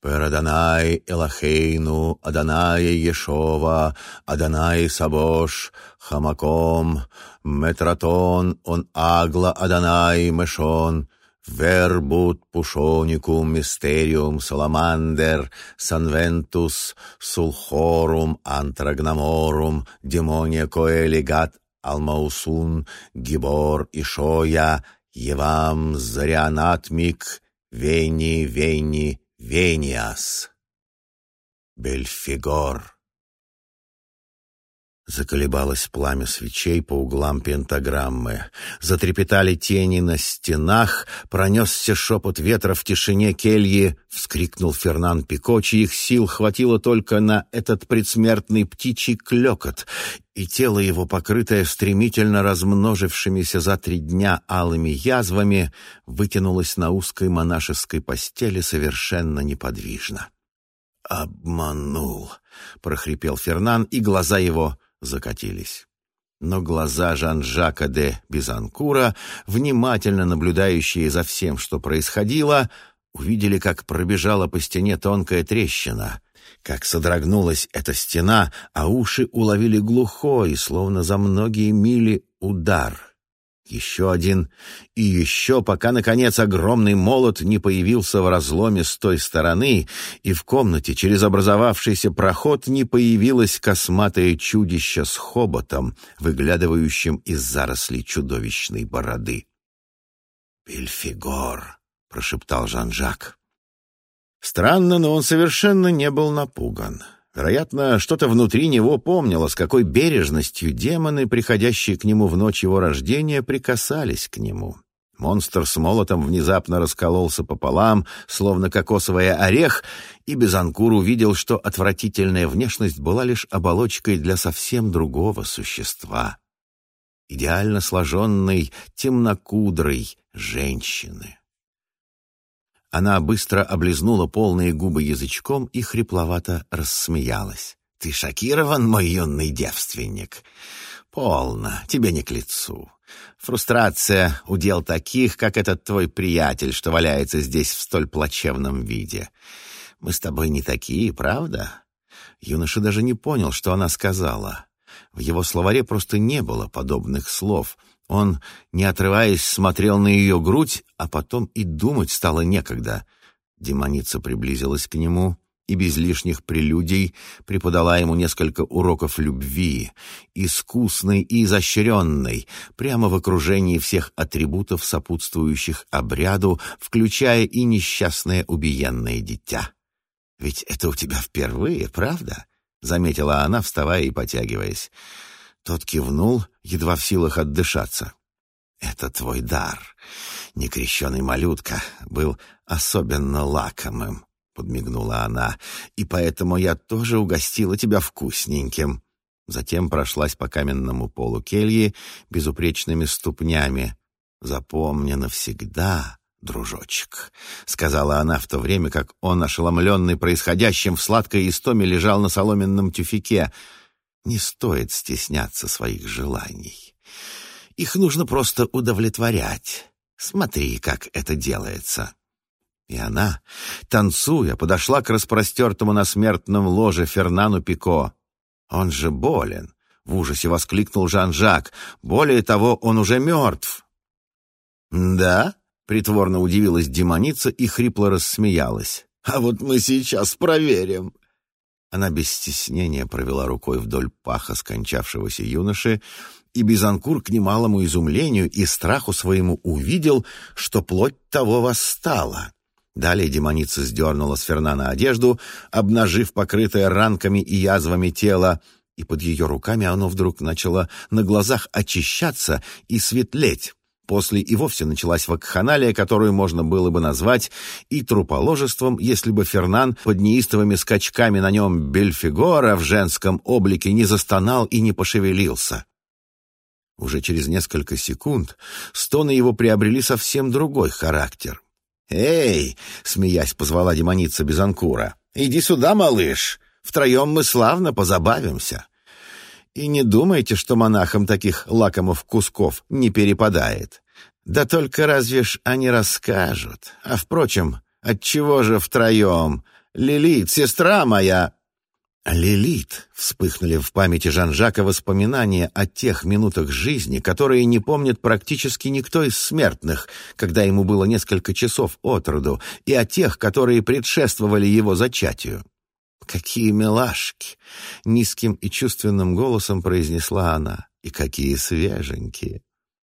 «Пер Адонай Элахейну, Адонай Ешова, Адонай Сабош, Хамаком, Метратон, Он Агла Адонай Мешон, Verbut pushonicum mysterium salamander sanventus sulchorum antragnamorum demonia coeligat almausun gibor ишоя евам зарианатмик вени вени вениас. Бельфигор. Заколебалось пламя свечей по углам пентаграммы. Затрепетали тени на стенах, пронесся шепот ветра в тишине кельи, вскрикнул Фернан Пико, чьих сил хватило только на этот предсмертный птичий клекот, и тело его, покрытое стремительно размножившимися за три дня алыми язвами, вытянулось на узкой монашеской постели совершенно неподвижно. «Обманул!» — прохрипел Фернан, и глаза его закатились. Но глаза Жан-Жака де Бизанкура, внимательно наблюдающие за всем, что происходило, увидели, как пробежала по стене тонкая трещина, как содрогнулась эта стена, а уши уловили глухой, словно за многие мили, удар — еще один и еще, пока, наконец, огромный молот не появился в разломе с той стороны, и в комнате через образовавшийся проход не появилось косматое чудище с хоботом, выглядывающим из зарослей чудовищной бороды. «Пельфигор», — прошептал Жан-Жак. Странно, но он совершенно не был напуган. Вероятно, что-то внутри него помнило, с какой бережностью демоны, приходящие к нему в ночь его рождения, прикасались к нему. Монстр с молотом внезапно раскололся пополам, словно кокосовый орех, и Безанкур увидел, что отвратительная внешность была лишь оболочкой для совсем другого существа. Идеально сложенной, темнокудрой женщины. Она быстро облизнула полные губы язычком и хрипловато рассмеялась. «Ты шокирован, мой юный девственник?» «Полно, тебе не к лицу. Фрустрация — удел таких, как этот твой приятель, что валяется здесь в столь плачевном виде. Мы с тобой не такие, правда?» Юноша даже не понял, что она сказала. В его словаре просто не было подобных слов — он, не отрываясь, смотрел на ее грудь, а потом и думать стало некогда. Демоница приблизилась к нему и без лишних прелюдий преподала ему несколько уроков любви, искусной и изощренной, прямо в окружении всех атрибутов, сопутствующих обряду, включая и несчастное убиенное дитя. «Ведь это у тебя впервые, правда?» — заметила она, вставая и потягиваясь. Тот кивнул, едва в силах отдышаться. «Это твой дар. Некрещеный малютка был особенно лакомым», — подмигнула она, «и поэтому я тоже угостила тебя вкусненьким». Затем прошлась по каменному полу кельи безупречными ступнями. «Запомни навсегда», — дружочек», — сказала она в то время, как он, ошеломленный происходящим в сладкой истоме, лежал на соломенном тюфике. «Не стоит стесняться своих желаний. Их нужно просто удовлетворять. Смотри, как это делается». И она, танцуя, подошла к распростертому на смертном ложе Фернану Пико. «Он же болен!» — в ужасе воскликнул Жан-Жак. «Более того, он уже мертв!» «Да?» — притворно удивилась демоница и хрипло рассмеялась. «А вот мы сейчас проверим!» Она без стеснения провела рукой вдоль паха скончавшегося юноши, и Бизанкур к немалому изумлению и страху своему увидел, что плоть того восстала. Далее демоница сдернула с Фернана одежду, обнажив покрытое ранками и язвами тело, и под ее руками оно вдруг начало на глазах очищаться и светлеть. После и вовсе началась вакханалия, которую можно было бы назвать и труположеством, если бы Фернан под неистовыми скачками на нем Бельфигора в женском облике не застонал и не пошевелился. Уже через несколько секунд стоны его приобрели совсем другой характер. «Эй!» — смеясь позвала демоница Безанкура. «Иди сюда, малыш! Втроем мы славно позабавимся!» И не думайте, что монахам таких лакомых кусков не перепадает. Да только разве ж они расскажут? А, впрочем, отчего же втроем? Лилит, сестра моя, Лилит вспыхнули в памяти Жан-Жака воспоминания о тех минутах жизни, которые не помнит практически никто из смертных, когда ему было несколько часов от роду, и о тех, которые предшествовали его зачатию. «Какие милашки!» — низким и чувственным голосом произнесла она. «И какие свеженькие!»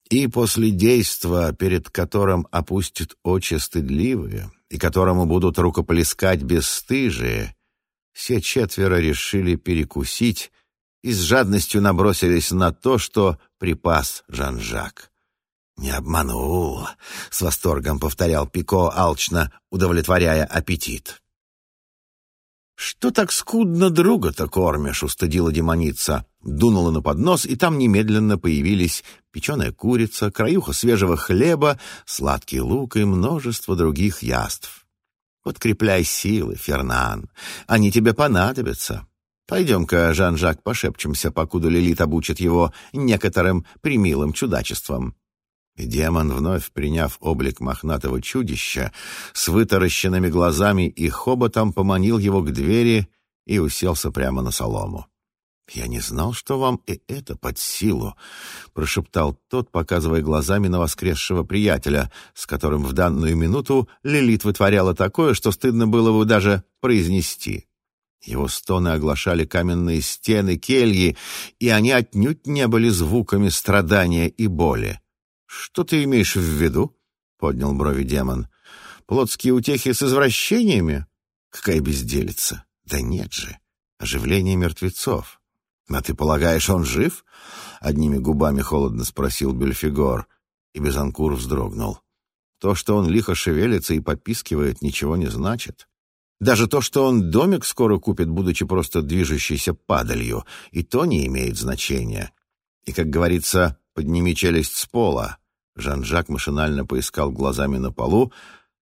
И после действа, перед которым опустят очи стыдливые, и которому будут рукоплескать бесстыжие, все четверо решили перекусить и с жадностью набросились на то, что припас Жан-Жак. «Не обманул», — с восторгом повторял Пико, алчно удовлетворяя аппетит. «Что так скудно друга-то кормишь?» — устыдила демоница. Дунула на поднос, и там немедленно появились печеная курица, краюха свежего хлеба, сладкий лук и множество других яств. Подкрепляй силы, Фернан. Они тебе понадобятся. Пойдем-ка, Жан-Жак, пошепчемся, покуда Лилит обучит его некоторым примилым чудачествам». И демон, вновь приняв облик мохнатого чудища, с вытаращенными глазами и хоботом поманил его к двери и уселся прямо на солому. «Я не знал, что вам и это под силу», — прошептал тот, показывая глазами на воскресшего приятеля, с которым в данную минуту Лилит вытворяла такое, что стыдно было бы даже произнести. Его стоны оглашали каменные стены кельи, и они отнюдь не были звуками страдания и боли. «Что ты имеешь в виду?» — поднял брови демон. «Плотские утехи с извращениями? Какая безделица! Да нет же! Оживление мертвецов!» «А ты полагаешь, он жив?» — одними губами холодно спросил Бельфигор, и Безанкур вздрогнул. То, что он лихо шевелится и попискивает, ничего не значит. Даже то, что он домик скоро купит, будучи просто движущейся падалью, и то не имеет значения. И, как говорится, подними челюсть с пола. Жан-Жак машинально поискал глазами на полу,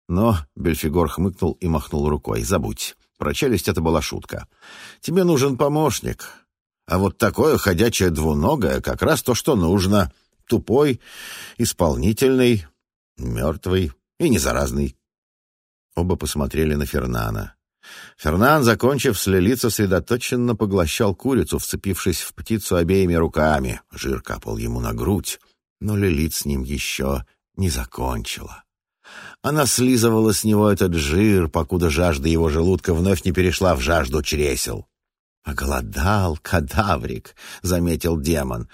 но Бельфигор хмыкнул и махнул рукой. «Забудь. Про челюсть это была шутка. Тебе нужен помощник. А вот такое ходячее двуногое как раз то, что нужно. Тупой, исполнительный, мертвый и незаразный. Оба посмотрели на Фернана. Фернан, закончив слилить, сосредоточенно поглощал курицу, вцепившись в птицу обеими руками. Жир капал ему на грудь, но Лилит с ним еще не закончила. Она слизывала с него этот жир, покуда жажда его желудка вновь не перешла в жажду чресел. «Оголодал, кадаврик», — заметил демон.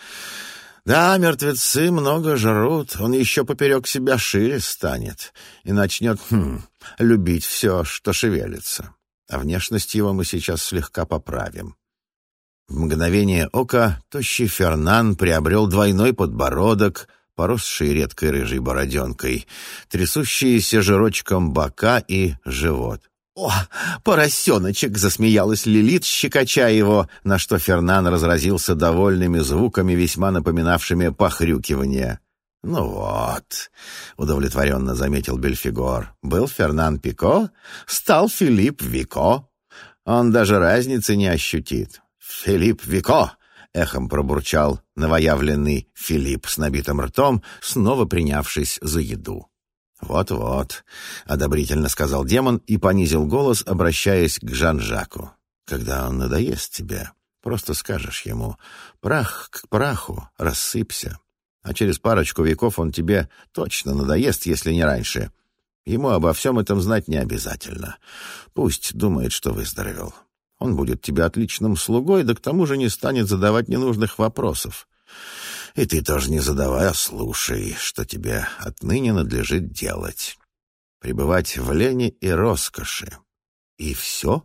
«Да, мертвецы много жрут, он еще поперек себя шире станет и начнет хм, любить все, что шевелится. А внешность его мы сейчас слегка поправим». В мгновение ока тощий Фернан приобрел двойной подбородок, поросший редкой рыжей бороденкой, трясущиеся жирочком бока и живот. «О, поросеночек!» — засмеялась Лилит, щекоча его, на что Фернан разразился довольными звуками, весьма напоминавшими похрюкивание. «Ну вот», — удовлетворенно заметил Бельфигор, — «был Фернан Пико, стал Филипп Вико. Он даже разницы не ощутит. Филипп Вико!» — эхом пробурчал новоявленный Филипп с набитым ртом, снова принявшись за еду. «Вот-вот», — одобрительно сказал демон и понизил голос, обращаясь к Жан-Жаку. «Когда он надоест тебе, просто скажешь ему, прах к праху, рассыпься а через парочку веков он тебе точно надоест, если не раньше. Ему обо всем этом знать не обязательно. Пусть думает, что выздоровел. Он будет тебе отличным слугой, да к тому же не станет задавать ненужных вопросов. И ты тоже не задавай, а слушай, что тебе отныне надлежит делать. Пребывать в лени и роскоши. И все?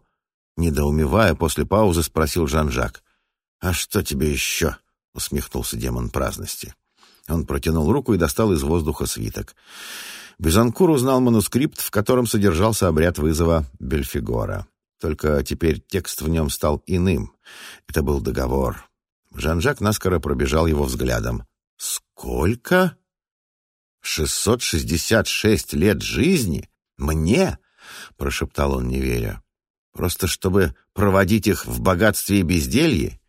Недоумевая, после паузы спросил Жан-Жак. «А что тебе еще?» — усмехнулся демон праздности. Он протянул руку и достал из воздуха свиток. Безанкур узнал манускрипт, в котором содержался обряд вызова Бельфигора. Только теперь текст в нем стал иным. Это был договор. Жан-Жак наскоро пробежал его взглядом. «Сколько?» «Шестьсот шестьдесят шесть лет жизни? Мне?» — прошептал он, не веря. «Просто чтобы проводить их в богатстве и безделье?»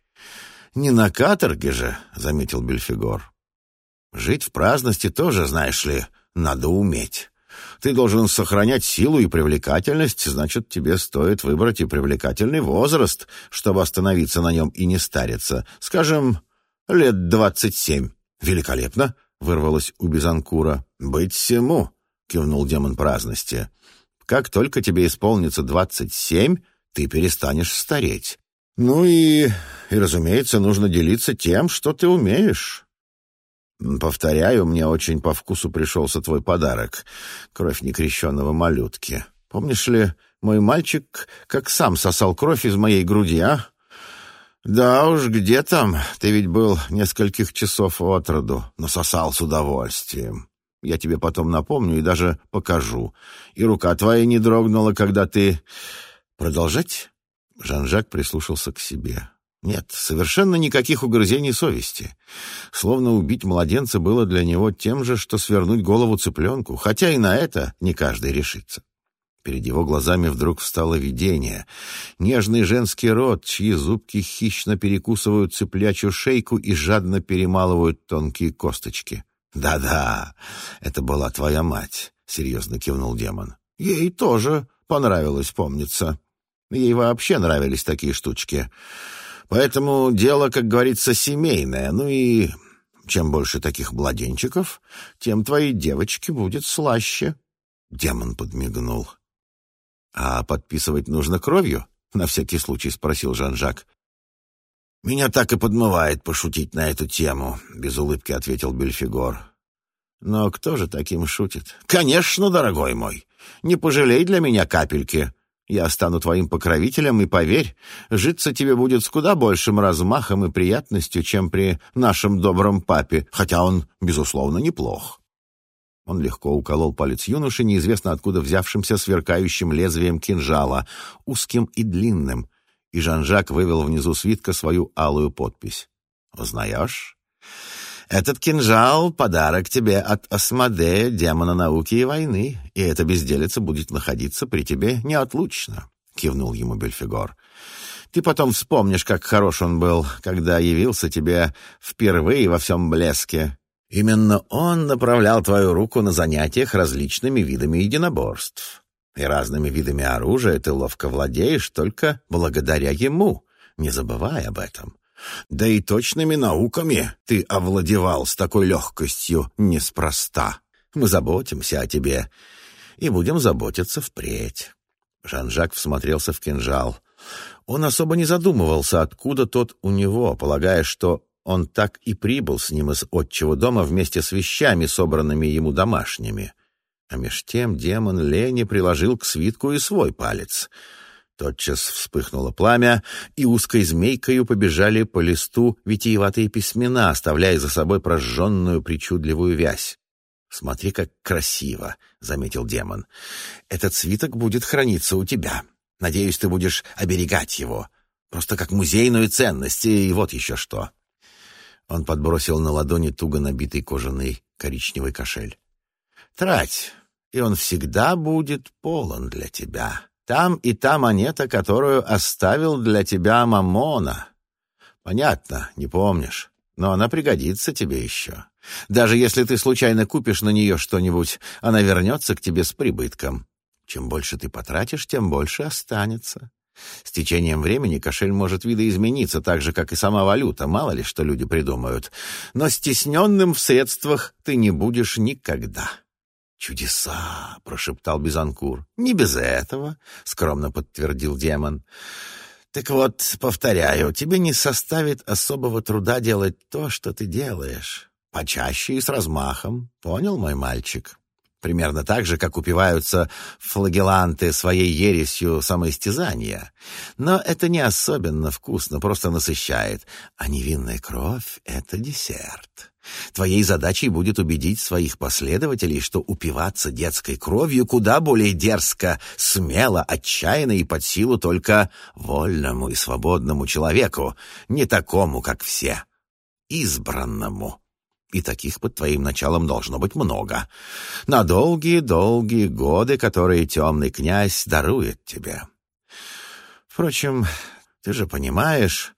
«Не на каторге же», — заметил Бельфигор. Жить в праздности тоже, знаешь ли, надо уметь. Ты должен сохранять силу и привлекательность, значит, тебе стоит выбрать и привлекательный возраст, чтобы остановиться на нем и не стариться. Скажем, лет двадцать семь. Великолепно, — вырвалось у Бизанкура. «Быть всему», — кивнул демон праздности. «Как только тебе исполнится двадцать семь, ты перестанешь стареть. Ну и, и, разумеется, нужно делиться тем, что ты умеешь. Повторяю, мне очень по вкусу пришелся твой подарок. Кровь некрещенного малютки. Помнишь ли, мой мальчик как сам сосал кровь из моей груди, а? Да уж, где там? Ты ведь был нескольких часов от роду, но сосал с удовольствием. Я тебе потом напомню и даже покажу. И рука твоя не дрогнула, когда ты... Продолжать? Жан-Жак прислушался к себе. Нет, совершенно никаких угрызений совести. Словно убить младенца было для него тем же, что свернуть голову цыпленку, хотя и на это не каждый решится. Перед его глазами вдруг встало видение. Нежный женский рот, чьи зубки хищно перекусывают цыплячью шейку и жадно перемалывают тонкие косточки. «Да-да, это была твоя мать», — серьезно кивнул демон. «Ей тоже понравилось, помнится. Ей вообще нравились такие штучки». Поэтому дело, как говорится, семейное. Ну и чем больше таких младенчиков, тем твоей девочке будет слаще. Демон подмигнул. «А подписывать нужно кровью?» — на всякий случай спросил Жан-Жак. «Меня так и подмывает пошутить на эту тему», — без улыбки ответил Бельфигор. «Но кто же таким шутит?» «Конечно, дорогой мой! Не пожалей для меня капельки. Я стану твоим покровителем, и поверь, житься тебе будет с куда большим размахом и приятностью, чем при нашем добром папе, хотя он, безусловно, неплох». Он легко уколол палец юноши, неизвестно откуда взявшимся сверкающим лезвием кинжала, узким и длинным, и Жан-Жак вывел внизу свитка свою алую подпись. «Узнаешь?» Этот кинжал — подарок тебе от Асмодея, демона науки и войны, и эта безделица будет находиться при тебе неотлучно», — кивнул ему Бельфигор. «Ты потом вспомнишь, как хорош он был, когда явился тебе впервые во всем блеске. Именно он направлял твою руку на занятиях различными видами единоборств. И разными видами оружия ты ловко владеешь только благодаря ему, не забывай об этом». Да и точными науками ты овладевал с такой легкостью неспроста. Мы заботимся о тебе и будем заботиться впредь». Жан-Жак всмотрелся в кинжал. Он особо не задумывался, откуда тот у него, полагая, что он так и прибыл с ним из отчего дома вместе с вещами, собранными ему домашними. А меж тем демон лени приложил к свитку и свой палец — Тотчас вспыхнуло пламя, и узкой змейкою побежали по листу витиеватые письмена, оставляя за собой прожженную причудливую вязь. «Смотри, как красиво!» — заметил демон. «Этот свиток будет храниться у тебя. Надеюсь, ты будешь оберегать его. Просто как музейную ценность, и вот еще что». Он подбросил на ладони туго набитый кожаный коричневый кошель. «Трать, и он всегда будет полон для тебя. Там и та монета, которую оставил для тебя Мамона. Понятно, не помнишь, но она пригодится тебе еще. Даже если ты случайно купишь на нее что-нибудь, она вернется к тебе с прибытком. Чем больше ты потратишь, тем больше останется. С течением времени кошель может видоизмениться, так же, как и сама валюта, мало ли что люди придумают. Но стесненным в средствах ты не будешь никогда. «Чудеса!» — прошептал Бизанкур. «Не без этого», — скромно подтвердил демон. «Так вот, повторяю, тебе не составит особого труда делать то, что ты делаешь. Почаще и с размахом. Понял, мой мальчик?» Примерно так же, как упиваются флагеланты своей ересью самоистязания. Но это не особенно вкусно, просто насыщает. А невинная кровь — это десерт. Твоей задачей будет убедить своих последователей, что упиваться детской кровью куда более дерзко, смело, отчаянно и под силу только вольному и свободному человеку, не такому, как все, избранному. И таких под твоим началом должно быть много. На долгие-долгие годы, которые темный князь дарует тебе. Впрочем, ты же понимаешь,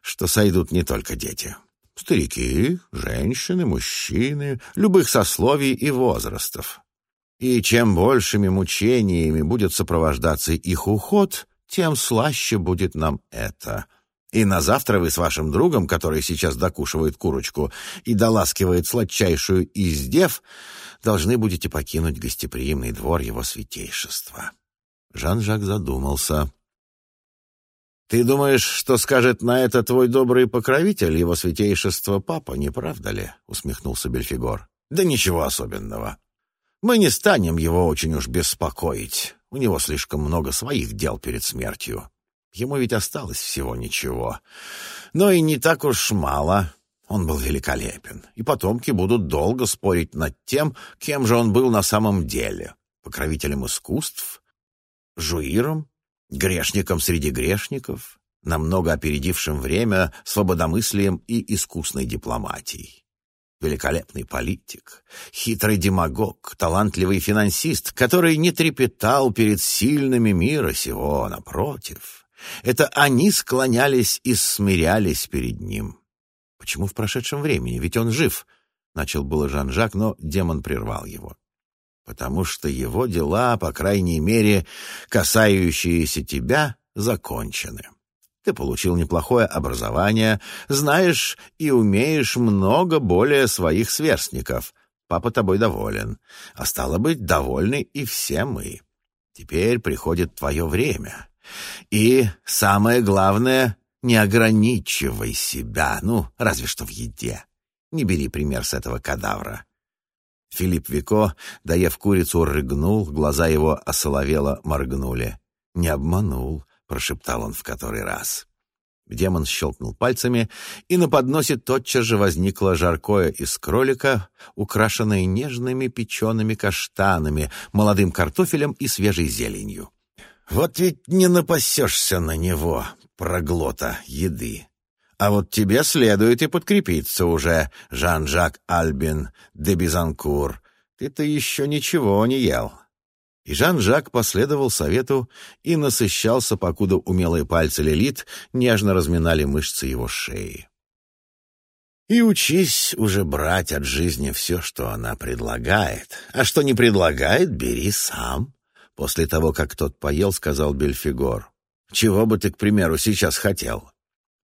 что сойдут не только дети. Старики, женщины, мужчины, любых сословий и возрастов. И чем большими мучениями будет сопровождаться их уход, тем слаще будет нам это. И на завтра вы с вашим другом, который сейчас докушивает курочку и доласкивает сладчайшую издев, должны будете покинуть гостеприимный двор его святейшества. Жан-Жак задумался. «Ты думаешь, что скажет на это твой добрый покровитель, его святейшество папа, не правда ли?» — усмехнулся Бельфигор. «Да ничего особенного. Мы не станем его очень уж беспокоить. У него слишком много своих дел перед смертью. Ему ведь осталось всего ничего. Но и не так уж мало. Он был великолепен, и потомки будут долго спорить над тем, кем же он был на самом деле — покровителем искусств, жуиром грешником среди грешников, намного опередившим время свободомыслием и искусной дипломатией. Великолепный политик, хитрый демагог, талантливый финансист, который не трепетал перед сильными мира сего, напротив. Это они склонялись и смирялись перед ним. Почему в прошедшем времени? Ведь он жив. Начал было Жан-Жак, но демон прервал его потому что его дела, по крайней мере, касающиеся тебя, закончены. Ты получил неплохое образование, знаешь и умеешь много более своих сверстников. Папа тобой доволен, а стало быть, довольны и все мы. Теперь приходит твое время. И самое главное, не ограничивай себя, ну, разве что в еде. Не бери пример с этого кадавра. Филипп Вико, доев курицу, рыгнул, глаза его осоловело моргнули. «Не обманул», — прошептал он в который раз. Демон щелкнул пальцами, и на подносе тотчас же возникло жаркое из кролика, украшенное нежными печеными каштанами, молодым картофелем и свежей зеленью. «Вот ведь не напасешься на него, проглота еды!» А вот тебе следует и подкрепиться уже, Жан-Жак Альбин де Бизанкур. Ты-то еще ничего не ел». И Жан-Жак последовал совету и насыщался, покуда умелые пальцы Лилит нежно разминали мышцы его шеи. И учись уже брать от жизни все, что она предлагает. А что не предлагает, бери сам. После того, как тот поел, сказал Бельфигор. Чего бы ты, к примеру, сейчас хотел?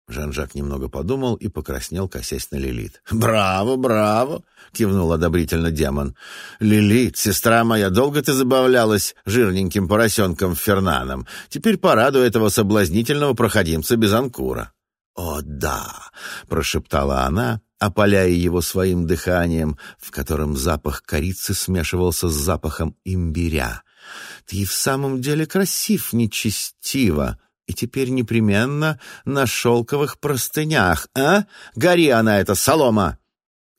Жан-Жак немного подумал и покраснел, косясь на Лилит. «Браво, браво!» — кивнул одобрительно демон. «Лилит, сестра моя, долго ты забавлялась жирненьким поросенком Фернаном. Теперь порадуй этого соблазнительного проходимца без анкура». «О, да!» — прошептала она, опаляя его своим дыханием, в котором запах корицы смешивался с запахом имбиря. «Ты в самом деле красив нечестиво!» И теперь непременно на шелковых простынях, а? Гори она, эта солома!»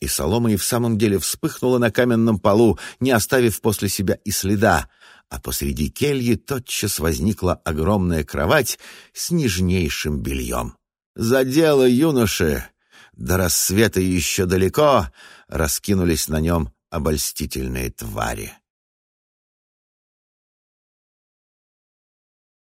И солома и в самом деле вспыхнула на каменном полу, не оставив после себя и следа, а посреди кельи тотчас возникла огромная кровать с нежнейшим бельем. «За дело, юноши! до рассвета еще далеко, раскинулись на нем обольстительные твари.